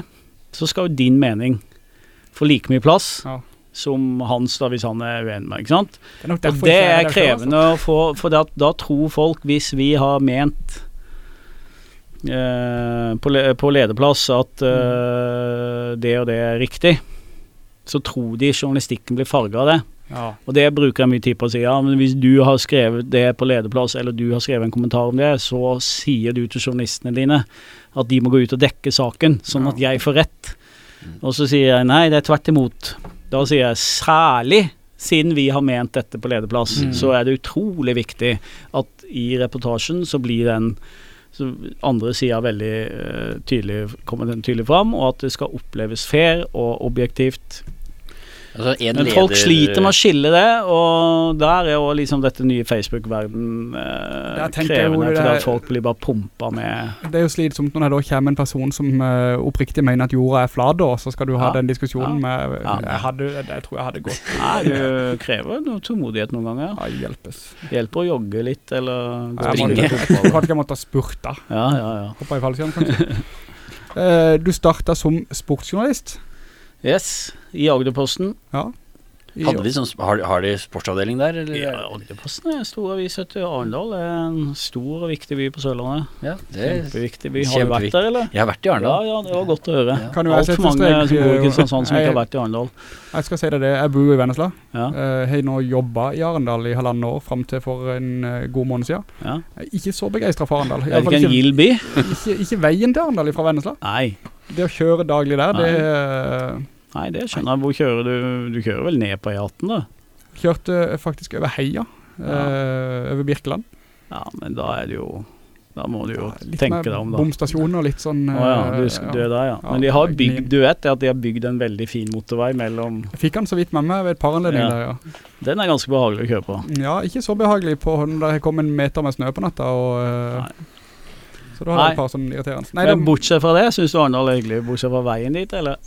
så skal jo din mening få like mye plass Ja. som hans da, hvis han er uenig med. Ikke sant? Det er Og det er krevende å få, for det da tror folk, hvis vi har ment eh, på, le, på lederplass at eh, det og det er riktig, så tror de journalistikken blir farga av det. Ja. Og det bruker jeg mye tid på å si. Ja, men hvis du har skrevet det på lederplass, eller du har skrevet en kommentar om det, så sier du til journalistene dine at de må gå ut og dekke saken, sånn at jeg får rett. Og så sier jeg nei, det er tvert imot. Da sier jeg særlig siden vi har ment dette på lederplass, Mm. så er det utrolig viktig at i reportasjen så blir den så andre sida veldig eh, tydelig, kommer den tydelig fram, og at det skal oppleves fair og objektivt. Altså, en Men folk sliter med å skille det, og der er jo liksom dette nye Facebook-verden eh, jeg krevende, det at folk blir bare pumpa med Det er jo slitsomt når det da kommer en person som eh, oppriktig mener at jorda er flat, og så skal du ha Ja. den diskusjonen med Ja. jeg, hadde, jeg tror jeg hadde gått. Nei, du krever noe tålmodighet noen ganger. Ja, hjelpes. Det hjelper å jogge litt, eller gå Jeg Springe. jeg ikke jeg måtte ha spurta. (laughs) Ja, ja, ja. Hoppa i fallskjerm, kanskje. Eh, du starta som sportsjournalist. Yes, i Agderposten. Ja. I, Hadde de sånn, har, har de sportsavdeling der, eller? Ja, Agderposten er en stor avis. Arendal er en stor og viktig by på Sørlandet. Ja, det er Kjempeviktig by. Har du vært der, eller? Jeg har vært i Ja, Arendal. ja, det var godt å høre. Ja. Altfor mange som bor i eh, Kristiansand som ikke har vært i Arendal. Jeg skal si deg det, jeg bor i Vennesla. Ja, Jeg har nå jobba i Arendal i halvannet år, fram til for en eh, god måned siden. ja. Jeg er ikke så begeistra for Arendal. Er det ikke en gild by? (laughs) ikke, ikke veien til Arendal fra Vennesla. Nei. Det å kjøre daglig der, Nei. det Nei, det skjønner jeg. Hvor kjører du? Du kjører vel ned på E18, da? kjørte faktisk over heia, eh, over Birkeland. Ja, men da er det jo Da må du jo Ja, tenke deg om, da. bomstasjoner og litt sånn Å ja, du, ja. du er der, ja. Ja, Men de har bygd. Du vet at de har bygd en veldig fin motorvei mellom Jeg fikk den så vidt med meg ved et par anledninger Ja. der, ja. Den er ganske behagelig å kjøre på. Ja, ikke så behagelig på når det kom en meter med snø på natta, og, eh, Nei. Så da har jeg et par sånne irriterende. Nei, Men bortsett fra det, syns du Arendal er hyggelig? Bortsett fra veien dit, eller?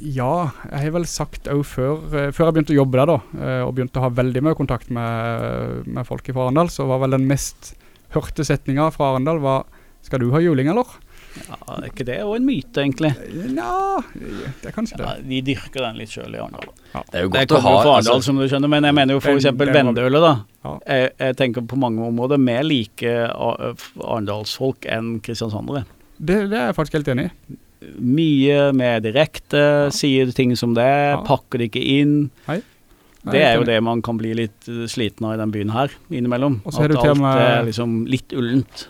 Ja, jeg har vel sagt òg før, eh, før jeg begynte å jobbe der, da, eh, og begynte å ha veldig mye kontakt med, med folk fra Arendal, så var vel den mest hørte setninga fra Arendal var Skal du ha juling, eller? Ja, er ikke det òg en myte, egentlig? Nja, det er kanskje det. Ja, de dyrker den litt sjøl i Arendal. Det er jo godt å ha Arendal, altså, som du skjønner, men jeg mener jo for Vendøle, da. Ja. Jeg, jeg tenker på mange områder mer like Ar- arendalsfolk enn kristiansandere. det. Det er jeg faktisk helt enig i. Mye mer direkte, sier ting som det er, Ja. pakker det ikke inn. Jeg Det er jo det man kan bli litt sliten av i den byen her, innimellom. At alt er liksom litt ullent.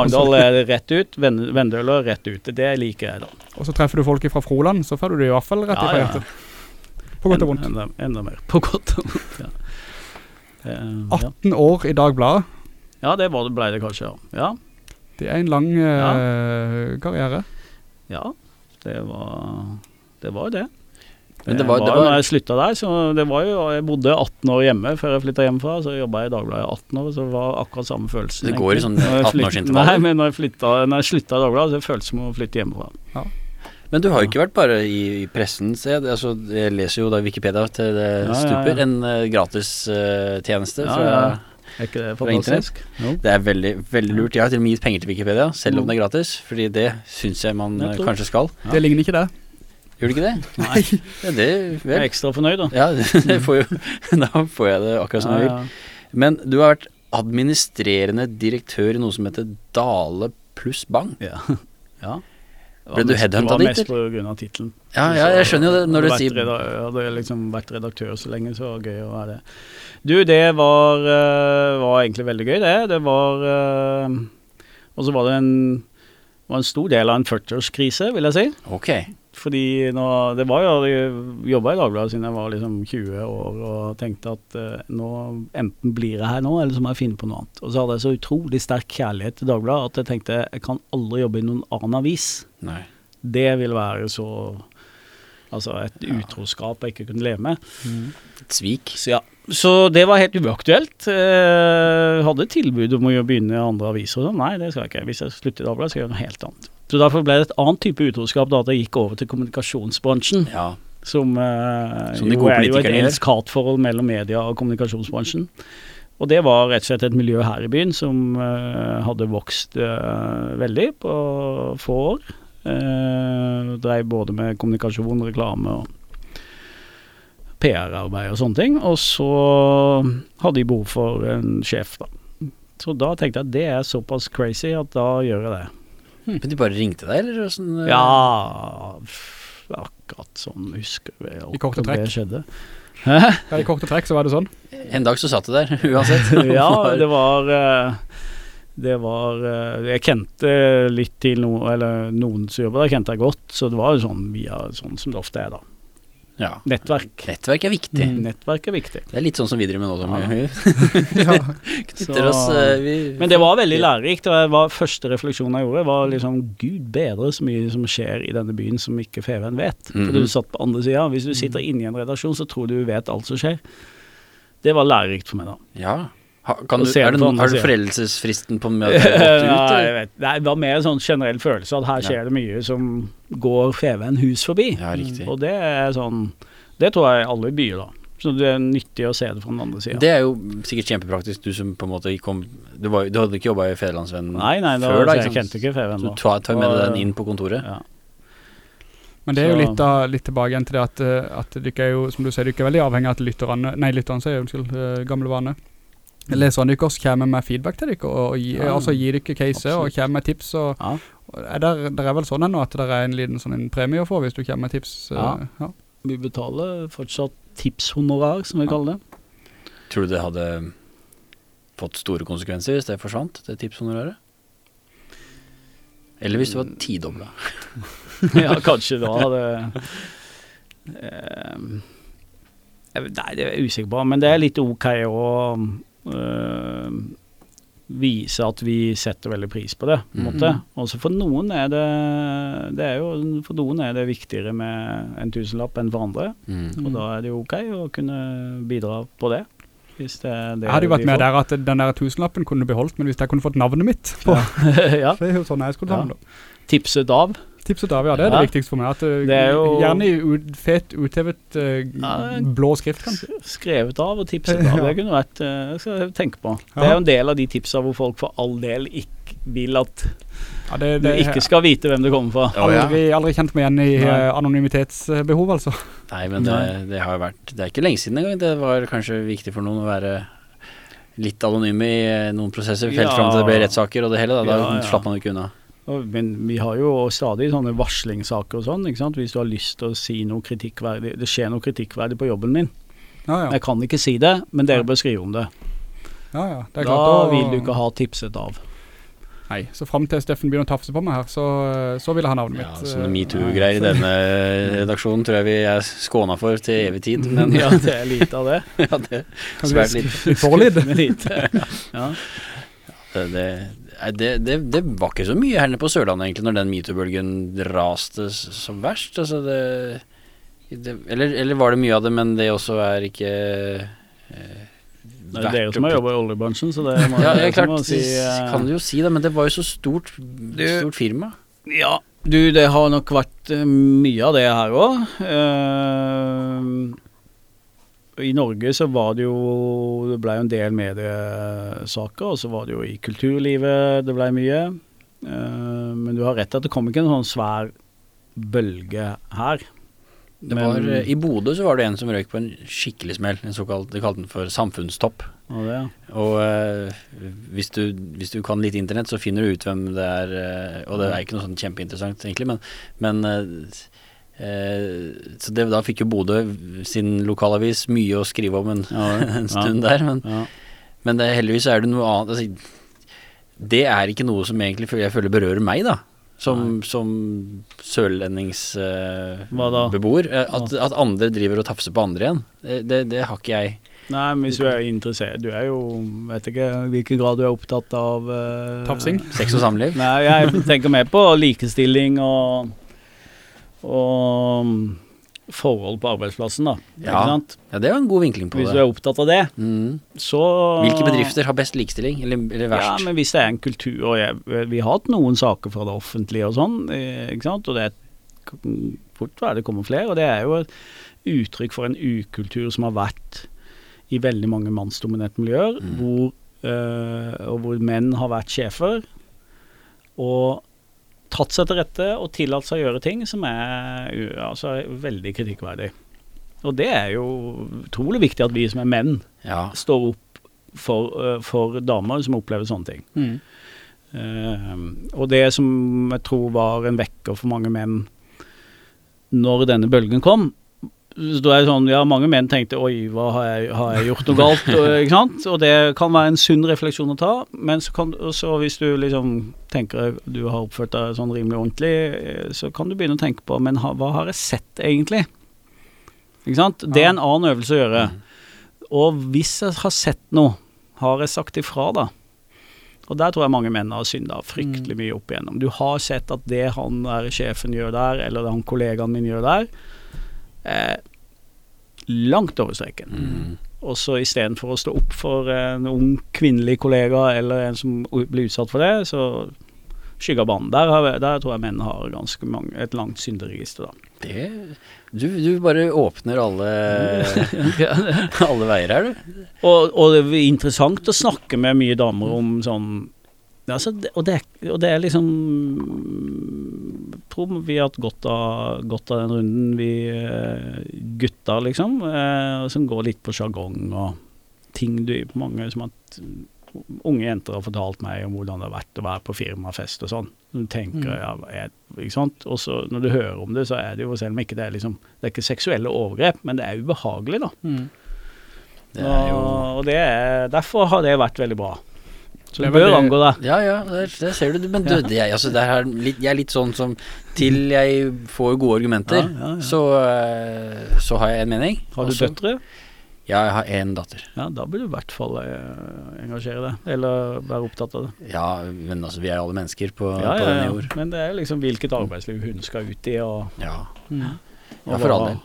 Arendal er rett ut, Ven- er rett ut. Det liker jeg, da. Og så treffer du folk fra Froland, så får du det i hvert fall rett Ja, ifra hjertet. På godt og vondt. Enda, enda mer. På godt og vondt, ja. Uh, ja. 18 år i Dagbladet. ja, det var ble det kanskje, ja. Ja, Det er en lang eh, karriere. ja det var det. Var det. Men det var- det var, var- når jeg slutta der, så det var jo Jeg bodde 18 år hjemme før jeg flytta hjemmefra. Så jobba jeg i Dagbladet i 18 år, så det var akkurat samme følelsen. Det går i sånn Når jeg 18-årsintervaller. flytt- Nei, men når jeg, flytta, når jeg slutta i Dagbladet, så føltes det som å flytte hjemmefra. Men du har jo ikke vært bare i, i pressen, se. Altså, jeg leser jo da Wikipedia til det Ja, ja, stuper. ja. En uh, gratistjeneste Ja, fra ja. Er ikke det fantastisk? Det er veldig, veldig lurt. Jeg har til og med gitt penger til Wikipedia, selv om det er gratis. Fordi det syns jeg man eh, kanskje skal. Ja. Det ligner ikke det. Gjør det ikke det? Nei, Ja, det jeg er ekstra fornøyd, da. Ja, (laughs) det får jo, da får jeg det akkurat som jeg vil. Men du har vært administrerende direktør i noe som heter Dale pluss Bang. Ja. ja. Ble du headhunta dit? Det var mest av tittelen. Ja, ja, jeg skjønner jo det når du sier Jeg Hadde liksom vært redaktør så lenge, så var det gøy å være det. Du, det var, eh, var egentlig veldig gøy, det. Det var eh, Og så var det en var en stor del av en 40-årskrise, vil jeg si. Ok. Fordi nå, det var jo, Jeg jobba i Dagbladet siden jeg var liksom 20 år og tenkte at eh, nå enten blir jeg her nå, eller så må jeg finne på noe annet. Og så hadde jeg så utrolig sterk kjærlighet til Dagbladet at jeg tenkte jeg kan aldri jobbe i noen annen avis. Nei. Det vil være så Altså et utroskap jeg ikke kunne leve med. Et svik. Så, ja. så det var helt uaktuelt. Eh, hadde tilbud om å begynne i andre aviser og sånn. Nei, det skal jeg ikke. Hvis jeg slutter i Dagbladet, skal jeg gjøre noe helt annet. Så derfor ble det et annet type utroskap da at jeg gikk over til kommunikasjonsbransjen. Ja. Som, eh, Som jo er jo et elsk-hat-forhold mellom media og kommunikasjonsbransjen. Og det var rett og slett et miljø her i byen som eh, hadde vokst eh, veldig på få år. Uh, Dreiv både med kommunikasjon, reklame og PR-arbeid og sånne ting. Og så hadde de behov for en sjef, da. Så da tenkte jeg at det er såpass crazy at da gjør jeg det. Men de bare ringte deg, eller? Sånn, eh, Ja Akkurat sånn husker jeg I korte trekk. det trekk. Hæ? Ja, I korte trekk så var det sånn. En dag så satt du der, (laughs) uansett. (laughs) ja, det var eh, Det var eh, Jeg kjente litt til noen Eller noen som jobber der, kjente jeg godt. Så det var jo sånn via sånn som det ofte er, da. Ja. Nettverk. Nettverk er viktig. Mm. Nettverk er viktig. Det er litt sånn som vi driver med nå. Som Ja. (laughs) Ja. knytter oss eh, vi, Men det var veldig lærerikt. Og var, første refleksjonen jeg gjorde, var liksom Gud bedre så mye som skjer i denne byen som ikke Feven vet. For Mhm. du satt på andre sida. Hvis du sitter inne i en redaksjon, så tror du du vet alt som skjer. Det var lærerikt for meg, da. Ja. Kan du, er det, noen- har du foreldelsesfristen på har (laughs) gått ut? Nei, jeg vet. Nei, det var mer en sånn generell følelse at her Ja. skjer det mye som går Feven hus forbi. Ja, riktig. Og det er sånn Det tror jeg alle byer, da. Så det er nyttig å se det fra den andre sida. Det er jo sikkert kjempepraktisk, du som på en måte kom Du, var, du hadde ikke jobba i Federlandsvennen Nei, nei, da, før, da? jeg kjente ikke Feven Så du tar, tar med deg den inn på kontoret? Ja. Men det er jo litt, da, litt tilbake igjen til det at, eh, at dere er jo, som du sier, dere er veldig avhengig av at lytterne, nei lytterne sier, unnskyld, eh, gamle vane. Leserne deres kommer med feedback til dere, og, gi, Ja, altså gir dere case og kommer med tips. Og, Ja. og er der, der er vel sånn ennå at det er en liten sånn en premie å få hvis du kommer med tips. eh, Ja. ja. Vi betaler fortsatt tipshonorar, som vi Ja. kaller det. Tror du det hadde fått store konsekvenser hvis det forsvant, det tipshonoraret? Eller hvis det var tidobla? (laughs) ja, kanskje da hadde eh, Nei, det er jeg usikker på, men det er litt ok å vise at vi setter veldig pris på det, på en Mhm. måte. Også for noen er det, det er jo, For noen er det viktigere med en tusenlapp enn for andre, Mm. og da er det jo ok å kunne bidra på det. Hvis det er det Jeg hadde jo vært med der at den der tusenlappen kunne beholdt, men hvis jeg kunne fått navnet mitt på, ja. (laughs) det er jo sånn jeg skulle ta Ja. den da. Tipset av. Tipset av, ja, det er Ja. det viktigste for meg. At, eh, Det er jo- Gjerne i ut, fet, uthevet uh, Ja. blå skrift, kanskje. Skrevet av og tipset av. (laughs) Ja. Det kunne vært eh, Jeg tenke på. Det er jo en del av de tipsa hvor folk for all del ikke vil at Ja, det, du ikke skal vite hvem det kommer fra. Aldri, aldri kjent meg igjen i Nei. eh, anonymitetsbehov, altså. Nei, men det, det har jo vært Det er ikke lenge siden engang. Det var kanskje viktig for noen å være litt anonyme i noen prosesser. Helt Ja. fram til det ble rettssaker og det hele. Da, da Ja, ja. slapp man ikke unna. Men vi har jo stadig sånne varslingssaker og sånn. ikke sant? Hvis du har lyst til å si noe kritikkverdig Det skjer noe kritikkverdig på jobben min. Ja, ja. Jeg kan ikke si det, men dere bør skrive om det. ja, ja. Det er Da klart, vil du ikke ha tipset av. Nei, så frem til Steffen begynner å tafse på meg her, så, så vil jeg ha navnet Ja, mitt. sånne eh, metoo-greier i denne redaksjonen tror jeg vi er skåna for til evig tid. (laughs) Men ja, det er lite av det. (laughs) ja, det, er (laughs) svært lite. Litt lite. Ja. det, det, det, det, det var ikke så mye her nede på Sørlandet egentlig når den metoo-bølgen raste som verst. Altså det, det eller, eller var det mye av det, men det også er ikke eh, Det er dere som har jobba i oljebransjen, så det (laughs) må Ja, det er jeg som må klart, si eh, kan du jo si det, men det var jo så stort, stort firma. Ja, du, det har nok vært eh, mye av det her òg. I Norge så var det jo Det ble jo en del mediesaker, og så var det jo i kulturlivet det ble mye. Uh, men du har rett i at det kom ikke en sånn svær bølge her. Det var, men, I Bodø så var det en som røyk på en skikkelig smell. En såkalt, De kalte den for samfunnstopp. Og det, ja. Og uh, hvis, du, hvis du kan litt internett, så finner du ut hvem det er. Uh, og det er ikke noe sånn kjempeinteressant, egentlig, men, men eh, eh, Så det, da fikk jo Bodø sin lokalavis mye å skrive om en, Ja, (laughs) en stund der. Men, ja. men det, heldigvis er det noe annet altså, Det er ikke noe som egentlig jeg føler berører meg, da. som, som sørlendingsbeboer. Eh, at, at andre driver og tafser på andre igjen. Det, det, det har ikke jeg. Nei, men hvis du er interessert Du er jo Vet ikke i hvilken grad du er opptatt av eh, Tafsing? Sex og samliv? Nei, jeg tenker mer på likestilling og og um, forhold på arbeidsplassen, da. Ja. Ja, det er jo en god vinkling på Hvis du er opptatt av det, Mm. så Hvilke bedrifter har best likestilling, eller, eller Ja, men hvis det er en kultur Og jeg, vi har hatt noen saker fra det offentlige og sånn, eh, ikke sant. Og det er fort være det kommer flere. Og det er jo et uttrykk for en ukultur som har vært i veldig mange mannsdominerte miljøer, Mm. hvor, øh, og hvor menn har vært sjefer. Og tatt seg til rette og tillatt seg å gjøre ting som er altså, veldig kritikkverdig. Og det er jo utrolig viktig at vi som er menn, Ja. står opp for, for damer som opplever sånne ting. Mm. Uh, og det som jeg tror var en vekker for mange menn når denne bølgen kom, så det er sånn, ja, mange menn tenkte oi, hva har jeg, har jeg gjort noe galt? Og, ikke sant? og det kan være en sunn refleksjon å ta, men så, kan, så hvis du liksom tenker du har oppført deg sånn rimelig ordentlig, så kan du begynne å tenke på, men ha, hva har jeg sett egentlig? Ikke sant? Det er en annen øvelse å gjøre. Og hvis jeg har sett noe, har jeg sagt ifra da? Og der tror jeg mange menn har synda fryktelig mye opp igjennom. Du har sett at det han der sjefen gjør der, eller det han kollegaen min gjør der, er langt over streken. Mm. Og så istedenfor å stå opp for en ung kvinnelig kollega eller en som blir utsatt for det, så skygger banen. Der, har- der tror jeg menn har ganske mange, et langt synderegister, da. Det, du, du bare åpner alle, (laughs) (laughs) alle veier her, du. Og, og det er interessant å snakke med mye damer om sånn altså, og, det, og det er liksom tror vi har hatt godt av, godt av den runden, vi gutter gutta, liksom. Eh, som går litt på sjargong og ting du Mange som at unge jenter har fortalt meg om hvordan det har vært å være på firmafest og sånn. Du tenker, Mm. ja, er, ikke sant? Og så når du hører om det, så er det jo selv om ikke det er liksom Det er ikke seksuelle overgrep, men det er ubehagelig, da. Mm. Det er jo Og det er, derfor har det vært veldig bra. Så er bør angå deg. Ja, ja, det, der, ser du. Men du, det, jeg, altså, er litt, jeg er litt sånn som Til jeg får gode argumenter, Ja, ja. Så, eh, så har jeg en mening. Har du Også, døtre? Ja, jeg har én datter. Ja, da bør du i hvert fall eh, engasjere deg, eller være opptatt av det. Ja, men altså, vi er alle mennesker på, Ja, på denne jord. Men det er liksom hvilket arbeidsliv hun skal ut i, og, Ja, Mm. ja og for all del.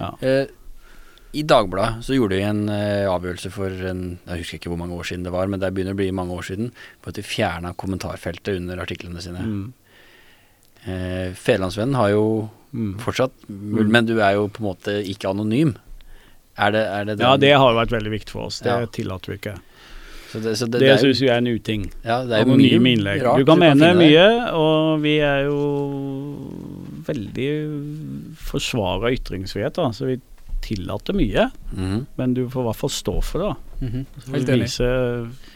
Ja. Eh, I Dagbladet så gjorde de en uh, avgjørelse for en, Jeg husker ikke hvor mange år siden det var, men det begynner å bli mange år siden, på at de fjerna kommentarfeltet under artiklene sine. Mm. Uh, Fedrelandsvennen har jo Mm. fortsatt, men du er jo på en måte ikke anonym. Er det, er det Ja, det har vært veldig viktig for oss. Det Ja. tillater vi ikke. så det, så det, Det, det syns vi er en uting. ja, det er jo Anonyme mye innlegg. rart Du kan mene mye, og vi er jo veldig forsvarer ytringsfrihet, da. Så vi tillater mye, Mhm. men du får i hvert fall stå for det. da. -hmm. Helt enig. Vise,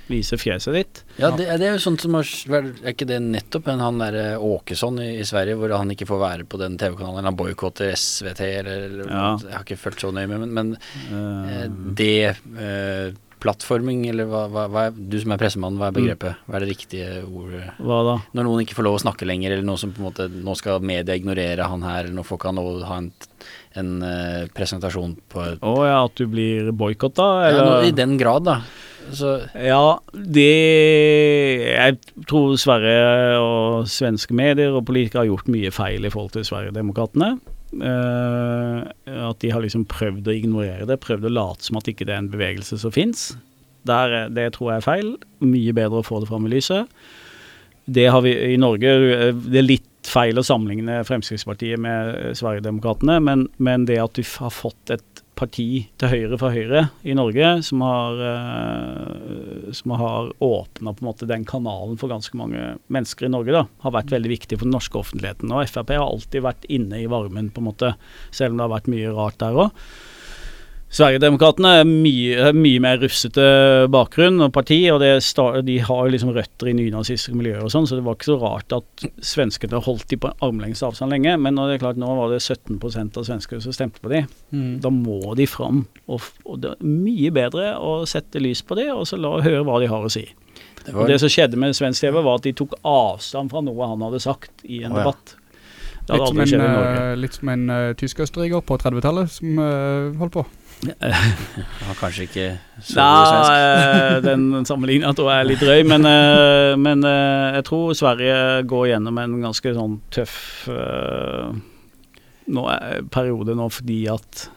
vise fjeset ditt. Ja, det, det er jo sånt som har Er ikke det nettopp en han derre Åkesson i, i Sverige, hvor han ikke får være på den TV-kanalen? Han boikotter SVT, eller, eller Ja. Jeg har ikke fulgt så nøye med, men, men eh, Eh, det uh, Plattforming, eller hva, hva, hva er Du som er pressemann, hva er begrepet? Hva er det riktige ordet? hva da? Når noen ikke får lov å snakke lenger, eller noe som på en måte Nå skal media ignorere han her, eller nå får ikke han lov å ha en, en uh, presentasjon på Å oh, ja, at du blir boikotta, ja, eller? I den grad, da. Så Ja, det Jeg tror Sverige og svenske medier og politikere har gjort mye feil i forhold til Sverigedemokraterna. Uh, at de har liksom prøvd å ignorere det, prøvd å late som at ikke det er en bevegelse som fins. Det tror jeg er feil. Mye bedre å få det fram i lyset. Det har vi i Norge eh, Det er litt feil å sammenligne Fremskrittspartiet med Sverigedemokraterna, men, men det at du har fått et parti til høyre fra Høyre i Norge som har, uh, har åpna den kanalen for ganske mange mennesker i Norge, da, har vært veldig viktig for den norske offentligheten. Og Frp har alltid vært inne i varmen, på en måte, selv om det har vært mye rart der òg. Sverigedemokraterna er mye, mye mer rufsete bakgrunn og parti, og de har jo liksom røtter i nynazistiske miljøer og sånn, så det var ikke så rart at svenskene holdt de på armlengdes avstand lenge. Men det er klart, nå var det 17% av svenskene som stemte på de. Mm. Da må de fram, og, og det er mye bedre å sette lys på det, og så la høre hva de har å si. Det Og det som skjedde med svensk TV, var at de tok avstand fra noe han hadde sagt i en Å, ja. debatt. Det hadde aldri en, skjedd i Norge. eh, litt som en uh, tysk-østerriker på 30-tallet som uh, holdt på. (laughs) ja, kanskje ikke så god svensk. Den sammenligninga tror jeg er litt drøy, men, eh, men eh, jeg tror Sverige går gjennom en ganske sånn tøff eh, nå er, periode nå fordi at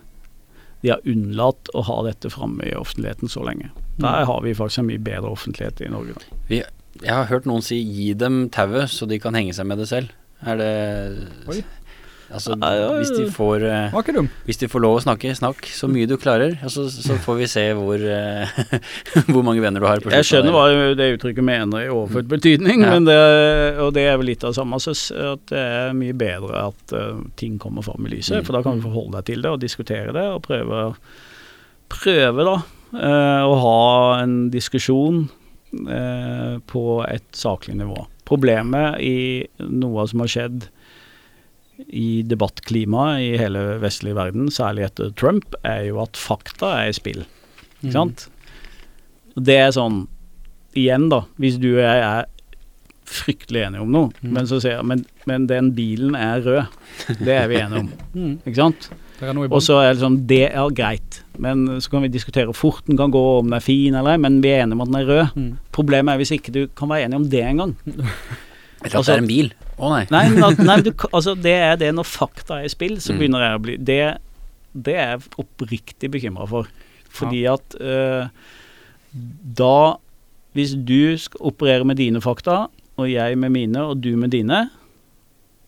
de har unnlatt å ha dette framme i offentligheten så lenge. Der har vi faktisk en mye bedre offentlighet i Norge. Vi, Jeg har hørt noen si 'gi dem tauet, så de kan henge seg med det selv'. Er det Oi. Altså, Ja, ja, ja. hvis de får dum. Hvis de får lov å snakke, snakk så mye du klarer. Og så, så får vi se hvor, uh, (laughs) hvor mange venner du har. på Jeg skjønner hva det uttrykket mener i overført betydning, Ja. men det, og det er vel litt av det samme. Så at det er mye bedre at uh, ting kommer fram i lyset, Mm. for da kan vi forholde deg til det og diskutere det og prøve, prøve da eh, å ha en diskusjon eh, på et saklig nivå. Problemet i noe som har skjedd i debattklimaet i hele vestlig verden, særlig etter Trump, er jo at fakta er i spill. Ikke sant? Og Det er sånn Igjen, da. Hvis du og jeg er fryktelig enige om noe, Mm. men så sier jeg men, men den bilen er rød. Det er vi enige om. (laughs) Mm. Ikke sant? Og så er det sånn Det er greit. Men så kan vi diskutere hvor fort den kan gå, om den er fin eller ei, men vi er enige om at den er rød. Mm. Problemet er hvis ikke du kan være enig om det engang. (laughs) Eller at det er en bil. Å nei. Nei, men at, nei du, (laughs) altså det er det når fakta er i spill, så Mm. begynner jeg å bli Det, det er jeg oppriktig bekymra for. Fordi at eh, da Hvis du skal operere med dine fakta, og jeg med mine, og du med dine,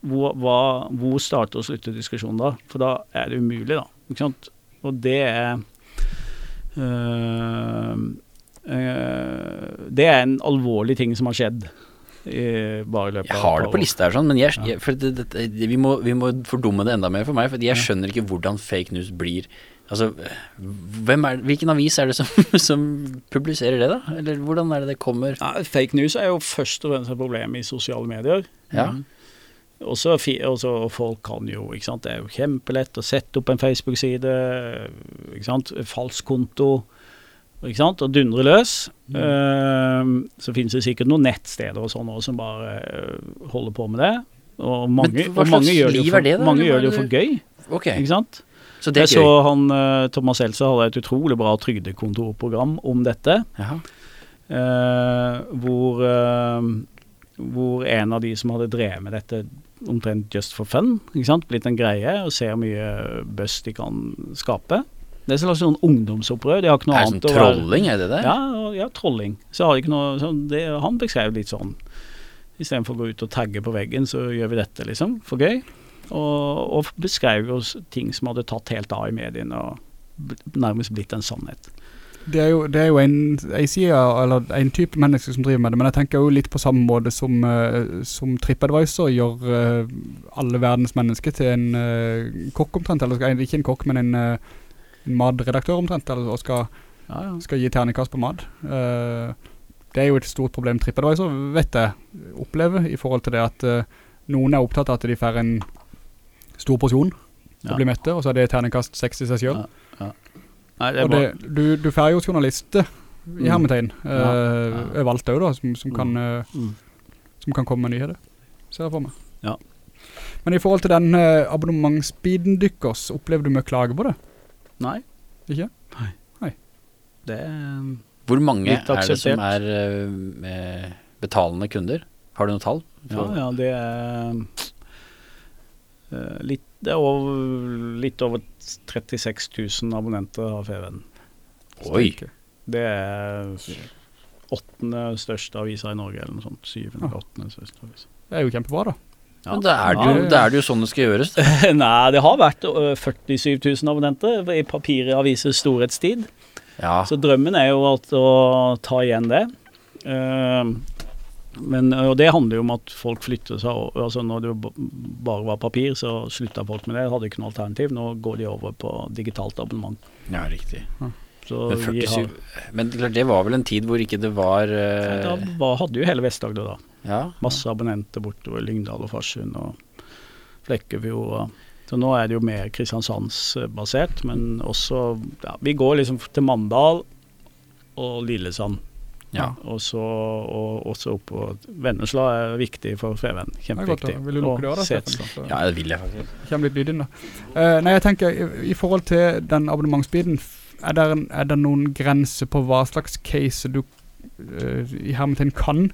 hvor, hva, hvor starter og slutter diskusjonen da? For da er det umulig, da. Ikke sant? Og det er øh, øh, Det er en alvorlig ting som har skjedd. I, bare løpet Jeg har det på lista her, sånn, men jeg, Ja. jeg, det, det, vi, må, vi må fordumme det enda mer for meg. For jeg skjønner ikke hvordan fake news blir Altså, er, Hvilken avis er det som, (laughs) som publiserer det, da? Eller hvordan er det det kommer? Ja, fake news er jo først og fremst et problem i sosiale medier. Ja. Også, fi- også folk kan jo, ikke sant, det er jo kjempelett å sette opp en Facebook-side, ikke sant, falsk konto, ikke sant, og dundre løs. Eh, så finnes det sikkert noen nettsteder og sånn som bare uh, holder på med det. Og mange, og mange gjør det jo for, det da, mange gjør det jo for gøy, Ok, ikke sant? så det Jeg er så gøy. han, uh, Thomas Seltzer hadde et utrolig bra trygdekontorprogram om dette. Jaha. Eh, hvor, hvor en av de som hadde drevet med dette omtrent just for fun, ikke sant? blitt en greie, og ser mye buzz de kan skape. Det er slags sånn ungdomsopprør. De har ikke noe sånn annet å være trolling, er det det? Ja, ja, trolling. Så har de ikke noe det, Han beskrev litt sånn Istedenfor å gå ut og tagge på veggen, så gjør vi dette, liksom. For gøy. Og, og beskrev jo ting som hadde tatt helt av i mediene, og nærmest blitt en sannhet. Det er jo, det er jo en, en side, eller en type mennesker som driver med det, men jeg tenker jo litt på samme måte som, eh, som TripAdvisor gjør eh, alle verdens mennesker til en eh, kokk omtrent, eller ikke en kokk, men en, en matredaktør omtrent, eller, og skal, Ja, ja. skal gi ternekast på mat. Det er jo et stort problem TripAdvisor, vet jeg, opplever i forhold til det at noen er opptatt av at de får en stor porsjon Ja. og blir mette, og så er det ternekast 6 i seg selv. Ja. Nei, det er Og bra. det, du, du får jo journalister i Mm. hermetegn Ja, uh, ja. overalt òg, da, som, som, Mm. kan, eh, Mm. som kan komme med nyheter. Ser jeg for meg. Ja. Men i forhold til den uh, abonnementsbiden dykkers, opplever du mye klage på det? Nei. Ikke? Det er Hvor mange er det som er uh, betalende kunder? Har du noe tall? Ja, ja, det er uh, litt, det er over, litt over 36 000 abonnenter av FVN. Oi. Det er åttende største avisa i Norge, eller noe sånt. Syvende eller åttende største avisa. Det er jo kjempebra da. Ja. Men da er, det jo, Ja. da er det jo sånn det skal gjøres. (laughs) Nei, det har vært ø, 47 000 abonnenter i papiravisers storhetstid. Ja. Så drømmen er jo at å ta igjen det. Eh, men og det handler jo om at folk flytter seg. Altså når det bare var papir, så slutta folk med det. Hadde ikke noe alternativ. Nå går de over på digitalt abonnement. ja, riktig. Så Men 47, har, Men klart, det var vel en tid hvor ikke det var uh, da var, hadde jo hele Vest-Agder da. Ja. Masse abonnenter bortover Lyngdal og Farsund og Flekkefjord. Og, så nå er det jo mer Kristiansandsbasert, men også ja, Vi går liksom til Mandal og Lillesand. Ja. Og så og også opp på Vennesla er viktig for. Det godt, Kjempeviktig. da. Vil du lukke døra da, Steffen? Ja, det vil jeg faktisk. Kjem litt lyd inn da. Uh, nei, jeg tenker, i, i forhold til den abonnementsbiten, er det, er det noen grense på hva slags case du uh, i hermetegn kan,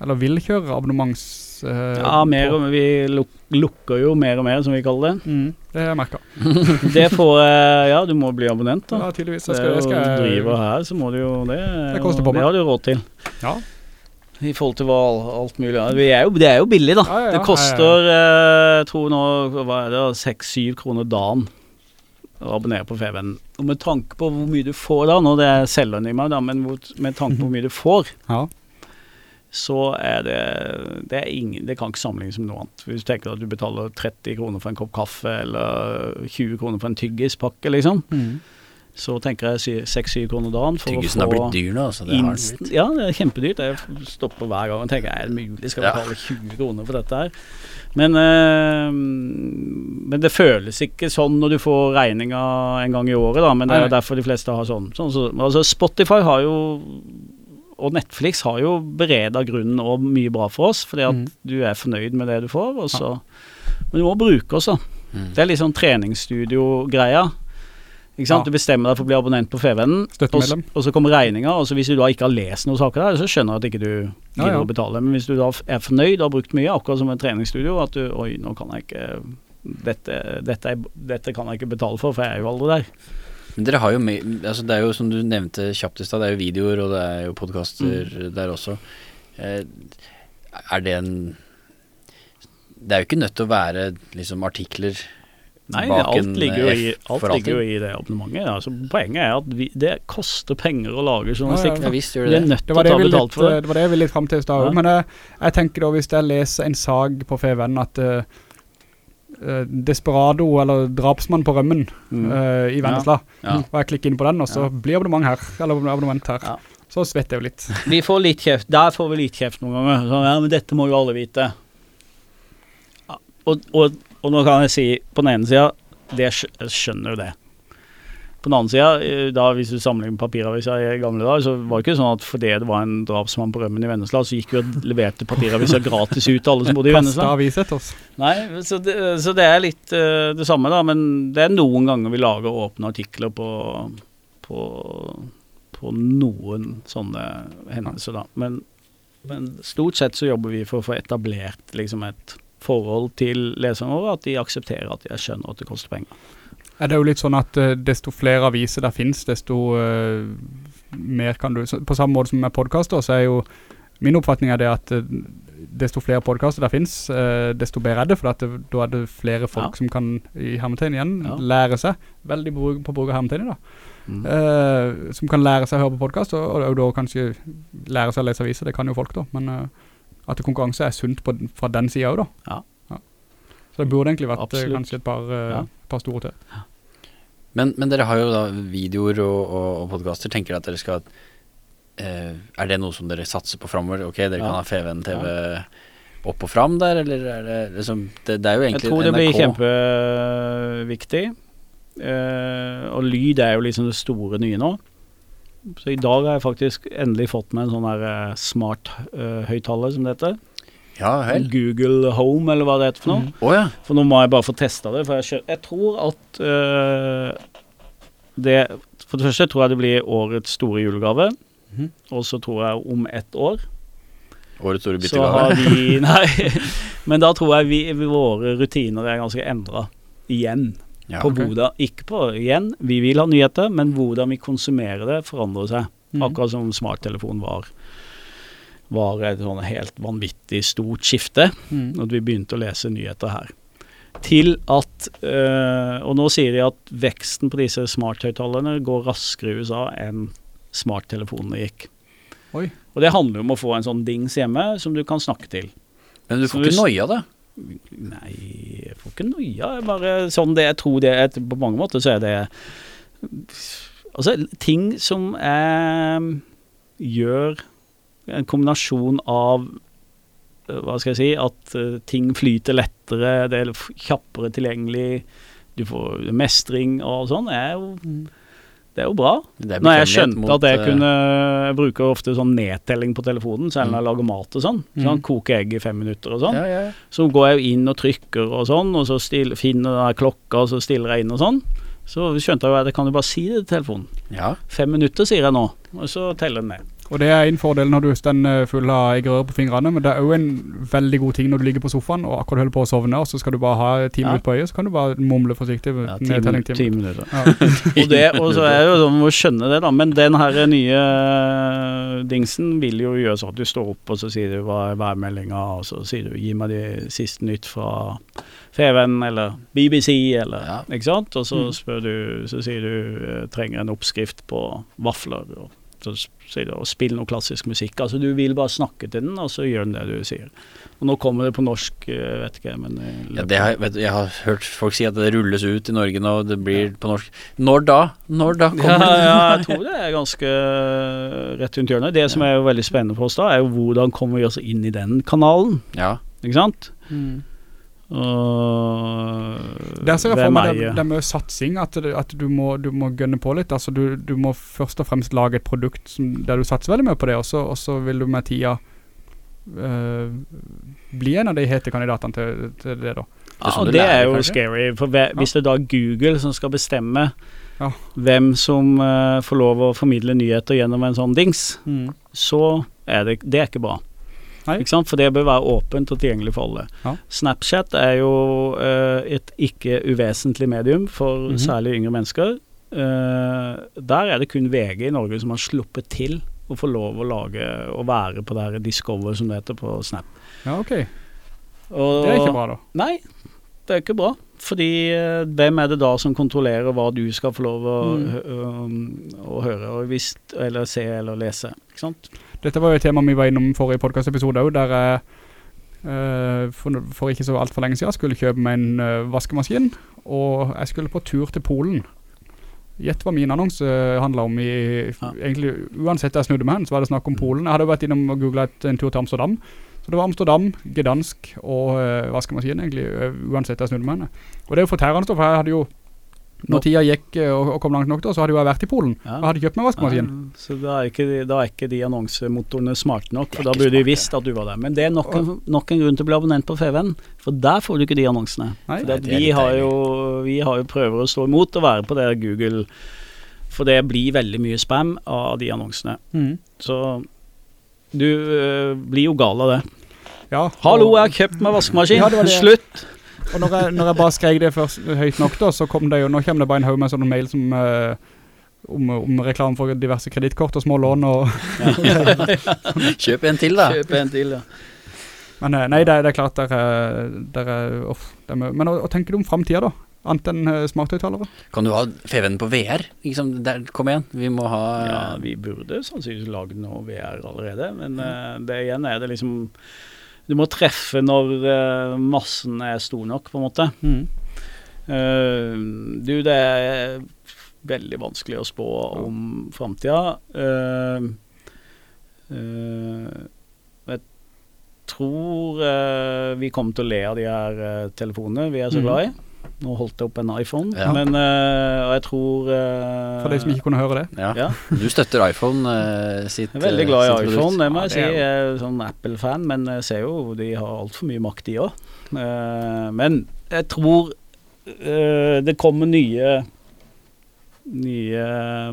eller vil kjøre abonnements... eh, Ja, mer vi luk lukker jo mer og mer, som vi kaller det. Mm, det jeg merket. (laughs) Det får eh, Ja, du må bli abonnent, da. Ja, tydeligvis. Det Jeg skal, er jeg jo skal, driver her, så må du jo det. Det koster på meg. Det har du råd til. Ja. I forhold til hva alt mulig ja. Vi er jo, Det er jo billig, da. Ja, ja. Det koster eh, jeg tror nå hva er det, seks-syv kroner dagen å abonnere på Feven. Og med tanke på hvor mye du får da, nå det er da, men med tanke på hvor mye du får, Ja. Så er det det, er ingen, det kan ikke sammenlignes med noe annet. Hvis du tenker at du betaler 30 kroner for en kopp kaffe, eller 20 kroner for en tyggispakke, liksom, Mm. så tenker jeg 6-7 kroner dagen for Tyggisen å har blitt dyr nå, så det har den blitt. ja, det er kjempedyrt. Jeg stopper hver gang og tenker er det mulig, skal jeg Ja. betale 20 kroner for dette her? Men, øh, men det føles ikke sånn når du får regninga en gang i året, da. Men det er jo derfor de fleste har sånn. sånn så, altså Spotify har jo og Netflix har jo bereda grunnen og mye bra for oss, fordi at Mm. du er fornøyd med det du får. Og så, Men du må bruke oss, da. Mm. Det er litt sånn treningsstudio-greia. Ikke sant? Ja. Du bestemmer deg for å bli abonnent på Fevennen, og, og så kommer regninga. Og så hvis du da ikke har lest noen saker der, så skjønner jeg at ikke du ikke gidder ja. å betale. Men hvis du da er fornøyd og har brukt mye, akkurat som et treningsstudio, at du Oi, nå kan jeg ikke dette, dette, dette kan jeg ikke betale for, for jeg er jo aldri der. Men dere har jo med, altså det er jo som du nevnte kjapt i stad, det er jo videoer og det er jo podkaster Mm. der også. Eh, er det en Det er jo ikke nødt til å være liksom artikler Nei, bak alt en ligger, jo i, alt for ligger jo i det abonnementet. Altså, poenget er at vi, det koster penger å lage journalistikk. Ja, Ja visst gjør Vi det er nødt til å ta betalt litt, for det. det var det jeg ville litt fram til i stad. Ja. Men jeg, jeg tenker da, hvis jeg leser en sag på FVN at eh, eh, Desperado, eller Drapsmann på rømmen Mm. uh, i Vennesla, Ja. og jeg klikker inn på den, og så Ja. blir abonnement her, eller abonnement her, Ja. så svetter jeg jo litt. Vi får litt kjeft. Der får vi litt kjeft noen ganger. Sånn, ja, men dette må jo alle vite. Og, og, og nå kan jeg si på den ene sida det jeg skjønner jo det. På den andre sida, eh, da hvis du sammenligner med papiravisa i gamle dager, så var det ikke sånn at fordi det var en drapsmann på rømmen i Vennesla, så gikk vi og leverte papiraviser (laughs) gratis ut til alle som bodde i Vennesla. oss. Nei, så det, så det er litt uh, det samme, da. Men det er noen ganger vi lager åpne artikler på, på, på noen sånne hendelser, da. Men, men stort sett så jobber vi for å få etablert liksom et forhold til leserne våre, at de aksepterer at jeg skjønner at det koster penger. Er det jo litt sånn at uh, desto flere aviser der finnes, desto uh, mer kan du, så, på samme måte som med podcaster, så er jo min oppfatning er det at uh, desto flere podcaster der finnes, desto bedre er det, for det, da er det flere folk Ja. som kan, i hermetegn igjen, Ja. lære seg, veldig på, på bruk av hermetegn da, Mm. som kan lære seg å høre på podcast, og, og, da kanskje lære seg å lese aviser, det kan jo folk da, men at konkurranse er sunt på, fra den siden også da. Ja. Så det burde egentlig vært Absolutt. kanskje et par, Ja. par store til. Men, men dere har jo da videoer og, og, og podkaster. Tenker dere at dere skal eh, Er det noe som dere satser på framover? Ok, dere Ja. kan ha FVN TV opp og fram der, eller er det liksom Det, det er jo egentlig Jeg tror det blir kjempeviktig. Eh, og lyd er jo liksom det store nye nå. Så i dag har jeg faktisk endelig fått meg en sånn her eh, smart uh, høyttaler, som det heter. Ja vel. Google Home, eller hva det heter for noe. Å ja. For nå må jeg bare få testa det. For jeg, jeg tror at uh, det For det første tror jeg det blir årets store julegave. Mm. Og så tror jeg om ett år Årets store så har vi (laughs) Nei, men da tror jeg vi, våre rutiner er ganske endra igjen. Ja, på hvordan, ikke på igjen, vi vil ha nyheter, men hvordan vi konsumerer det forandrer seg. Mm. Akkurat som smarttelefonen var var et sånn helt vanvittig stort skifte, Mm. at vi begynte å lese nyheter her. Til at øh, Og nå sier de at veksten på disse smarthøyttalerne går raskere i USA enn smarttelefonene gikk. Oi. Og det handler jo om å få en sånn dings hjemme som du kan snakke til. Men du får hvis- ikke noia, det? Nei, jeg får ikke noia. Jeg bare sånn det jeg tror det er På mange måter så er det Altså, ting som jeg Gjør en kombinasjon av eh, Hva skal jeg si At eh, ting flyter lettere, det er kjappere tilgjengelig, du får mestring og sånn, er jo Det er jo bra. Det Når jeg skjønte mot, at jeg eh, kunne Jeg bruker ofte sånn nedtelling på telefonen, selv når jeg lager mat og sånn. Mm. sånn koker egg i fem minutter og sånn. ja, ja. Så går jeg jo inn og trykker og sånn, og så still, finner jeg klokka, og så stiller jeg inn og sånn. Så skjønte jeg jo at jeg kan jo bare si det til telefonen. ja. Fem minutter, sier jeg nå, og så teller den ned. Og det er en fordel når du står eh, full av eggerøre på fingrene, men det er jo en veldig god ting når du ligger på sofaen og akkurat holder på å sovne, og så skal du bare ha ti Ja. minutter på øyet, så kan du bare mumle forsiktig. Ja, ti, minutter. ti minutter. Ja. (laughs) Og, det, og så er det jo sånn, må skjønne det da, men den her nye eh, dingsen vil jo gjøre sånn at du står opp, og så sier du hva er værmeldinga, og så sier du gi meg det siste nytt fra Feven eller BBC, eller Ja. ikke sant? Og så Mm. spør du, så sier du eh, trenger en oppskrift på vafler, og så du og spille noe klassisk musikk. Altså du vil bare snakke til den, og så gjør den det du sier. Og nå kommer det på norsk, eh, vet ikke, men eh, ja det har, vet, jeg har hørt folk si at det rulles ut i Norge nå, det blir på norsk. Når da? Når da Ja, kommer det? ja, jeg (laughs) tror det er ganske eh, rett rundt hjørnet. Det som er jo veldig spennende for oss da, er jo hvordan kommer vi oss inn i den kanalen, Ja. ikke sant? Mm. Og Der ser jeg for meg det, det med satsing, at, at du, må, du må gønne på litt. Altså du, du må først og fremst lage et produkt som, der du satser veldig mye på det, og så, og så vil du med tida eh, bli en av de hete kandidatene til, til det da. Ja, og det lærer, er jo kanskje? scary, for hvis det er da er Google som skal bestemme Ja. hvem som uh, får lov å formidle nyheter gjennom en sånn dings, så er det, det er ikke bra. For det bør være åpent og tilgjengelig for alle. Ja. Snapchat er jo uh, et ikke uvesentlig medium for Mhm. særlig yngre mennesker. Uh, der er det kun VG i Norge som har sluppet til å få lov å lage og være på det her Discover, som det heter på Snap. Ja, ok. Og, Det er ikke bra da. Nei, det er ikke bra. Fordi eh, hvem er det da som kontrollerer hva du skal få lov å, Mm. hø- um, å høre, og hvis, eller se eller lese? Ikke sant? Dette var jo et tema vi var innom forrige podcastepisode også, der jeg eh, for, for ikke så alt for lenge siden skulle kjøpe meg en eh, vaskemaskin, og jeg skulle på tur til Polen. Gjett hva min annonse handlet om i, Ja. egentlig uansett jeg snudde meg hen, så var det snakk om Polen. Jeg hadde vært innom og googlet en tur til Amsterdam, så det var Amsterdam, Gdansk og uh, vaskemaskin egentlig, eh, uansett jeg snudde meg hen. Og det er jo fortærende, for jeg hadde jo, når Nå- tida gikk eh, og, og kom langt nok da, så hadde jeg vært i Polen. Ja. og hadde kjøpt meg vaskemaskin. Ja, så da er, ikke, de- da er ikke de annonsemotorene smarte nok, for da burde de visst at du var der. Men det er nok en, nok en grunn til å bli abonnent på FVN, for der får du ikke de annonsene. Nei. Det vi, har jo, vi har jo prøver å stå imot å være på det Google, for det blir veldig mye spam av de annonsene. Mm. Så du øh, blir jo gal av det. Ja, Hallo, jeg har kjøpt meg (laughs) vaskemaskin. Ja, det det. Slutt! Og når jeg, når jeg bare skrek det først høyt nok da, så kom det jo, nå kommer det bare en haug med sånne mail som, uh, om, om reklame for diverse kreditkort og små lån og, (laughs) Kjøp en til, da. Kjøp en til, ja. men eh, nei, det, det er klart der, er- der er, off, det er. Men å, å tenke du om fremtiden da? Annet enn uh, smarthøytalere? Kan du ha FVN på VR? Liksom, der, kom igjen, vi må ha Ja, vi burde sannsynligvis lage noe VR allerede, men uh, det igjen er det liksom Du må treffe når eh, massen er stor nok, på en måte. Eh, du, det er veldig vanskelig å spå om framtida. Uh, jeg tror vi kommer til å le av de her telefonene vi er så Mhm. glad i. Nå holdt jeg opp en iPhone, Ja. men uh, og jeg tror uh, For de som ikke kunne høre det. Ja. Ja. Du støtter iPhone uh, sitt Jeg er veldig glad i iPhone, produkt. det må jeg si. er Jeg er sånn Apple-fan, men jeg ser jo de har altfor mye makt, de òg. men jeg tror eh, det kommer nye nye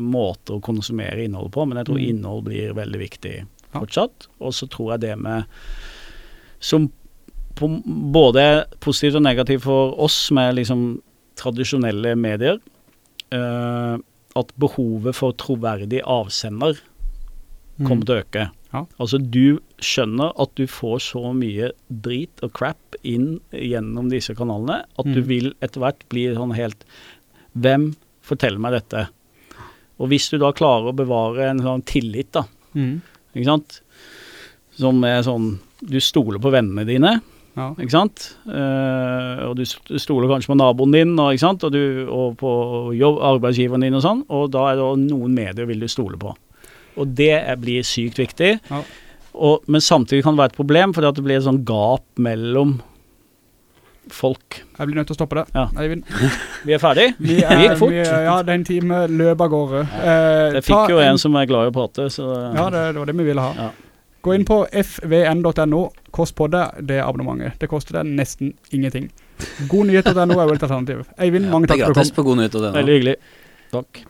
måter å konsumere innhold på, men jeg tror Mm. innhold blir veldig viktig fortsatt. Og så tror jeg det med Som både positivt og negativt for oss med liksom tradisjonelle medier, Uh, at behovet for troverdig avsender kommer til å øke. Ja. Altså du skjønner at du får så mye drit og crap inn gjennom disse kanalene at du Mm. vil etter hvert bli sånn helt Hvem forteller meg dette? Og hvis du da klarer å bevare en sånn tillit, da, Mm. ikke sant, som er sånn Du stoler på vennene dine, Ja. ikke sant? Uh, og du stoler kanskje på naboen din, og, ikke sant? Og, du, og på jobb, arbeidsgiveren din og sånn, og da er det noen medier vil du stole på. Og det er, blir sykt viktig. Ja. Og, men samtidig kan det være et problem, fordi at det blir et sånn gap mellom folk. Jeg blir nødt til å stoppe det. Ja. (laughs) Vi er ferdig. (laughs) Vi er, gikk fort. Vi, ja, det er en time løp av gårde. Eh, Jeg fikk jo en som er glad i å prate, så Ja, det, det var det vi ville ha. Ja. Gå inn på fvn.no, kost på deg det abonnementet. Det koster deg nesten ingenting. Godnyhet.no er jo et alternativ. Eivind, Ja, mange takk er for at du gratis på godnyhet.no. veldig hyggelig. Takk.